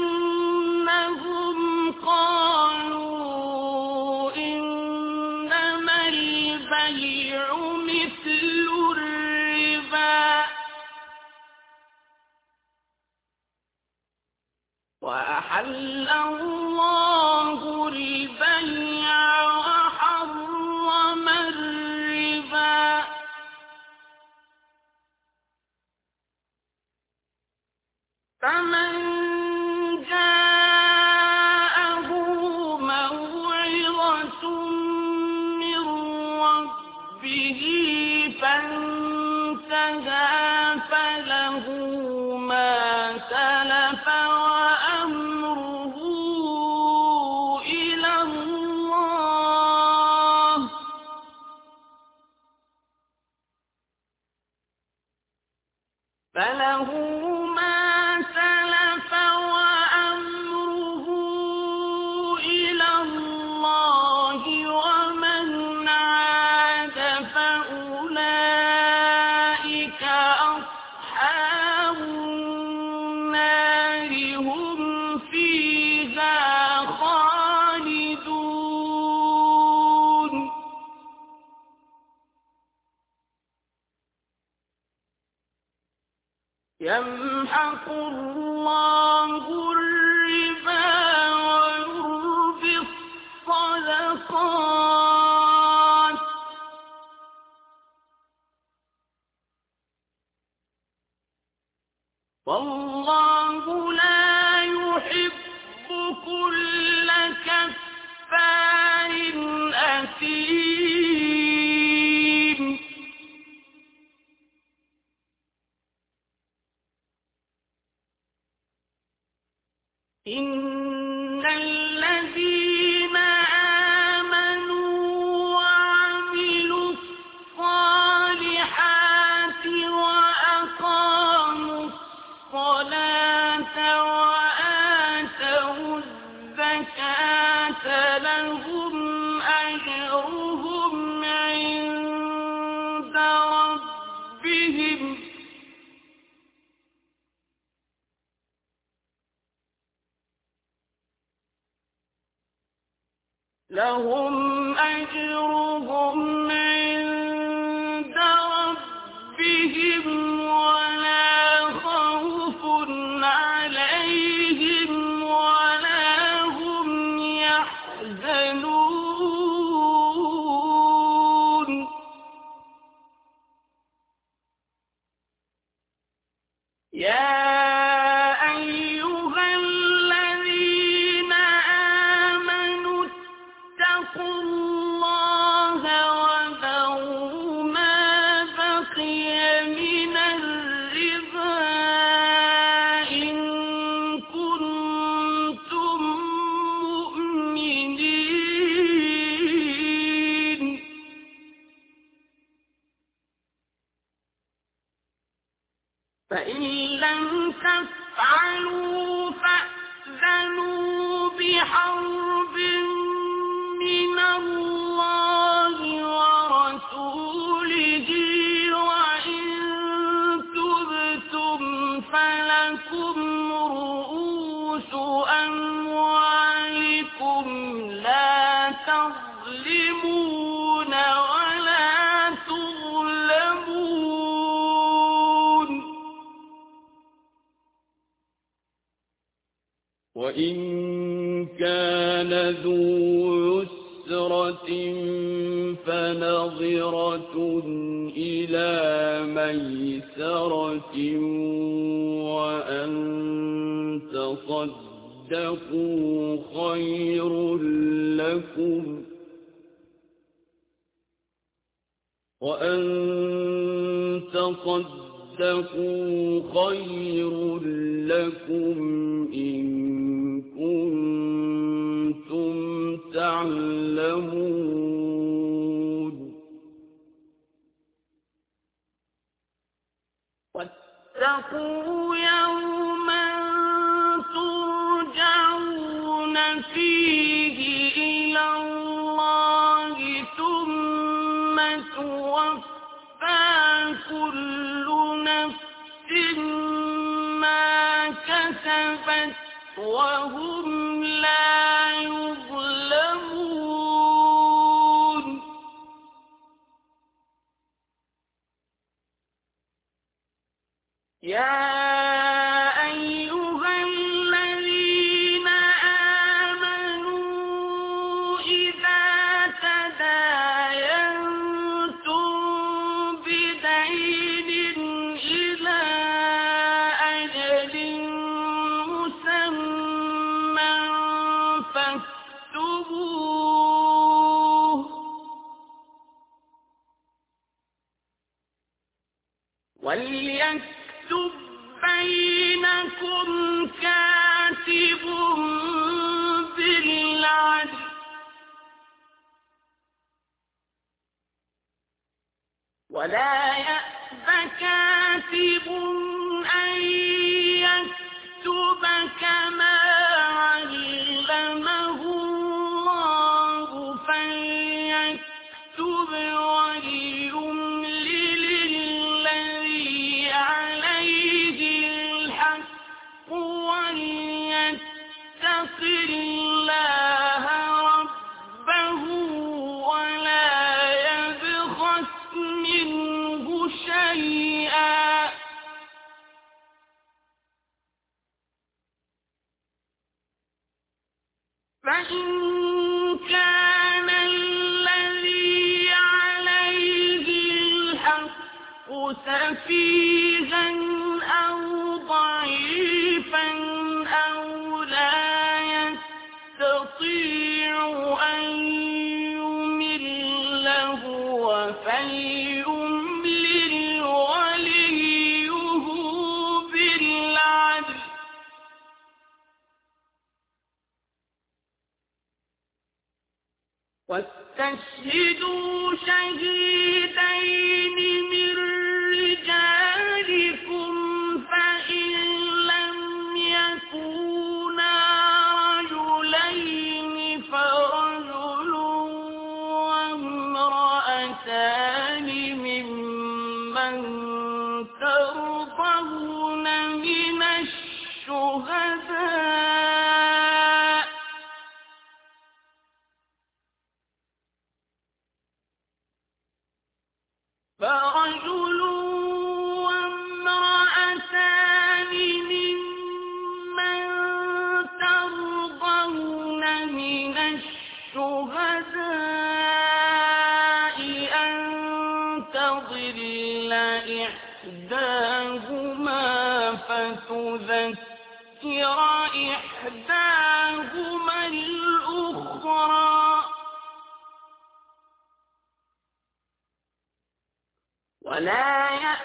لا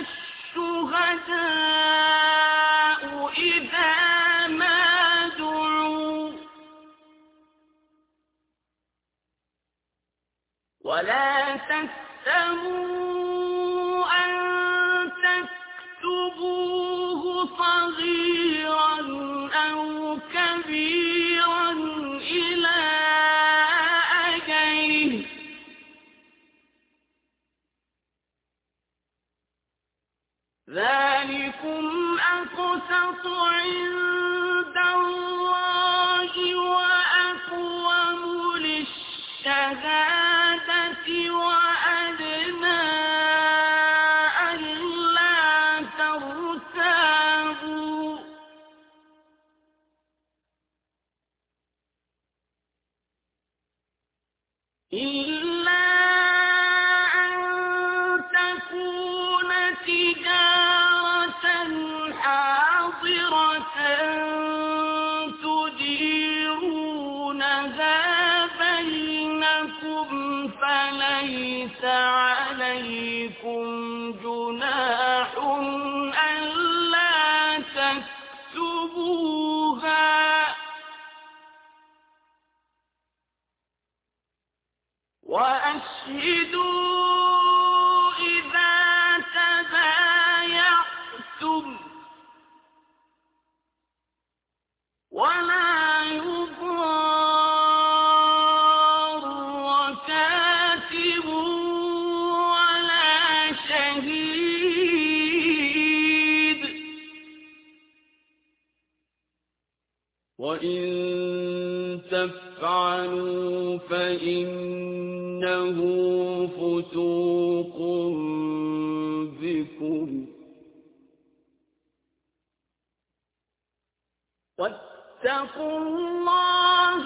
الشهداء إذا ما دعوا. ولا تكتموا عند فإنه فتوق بكم. واتقوا الله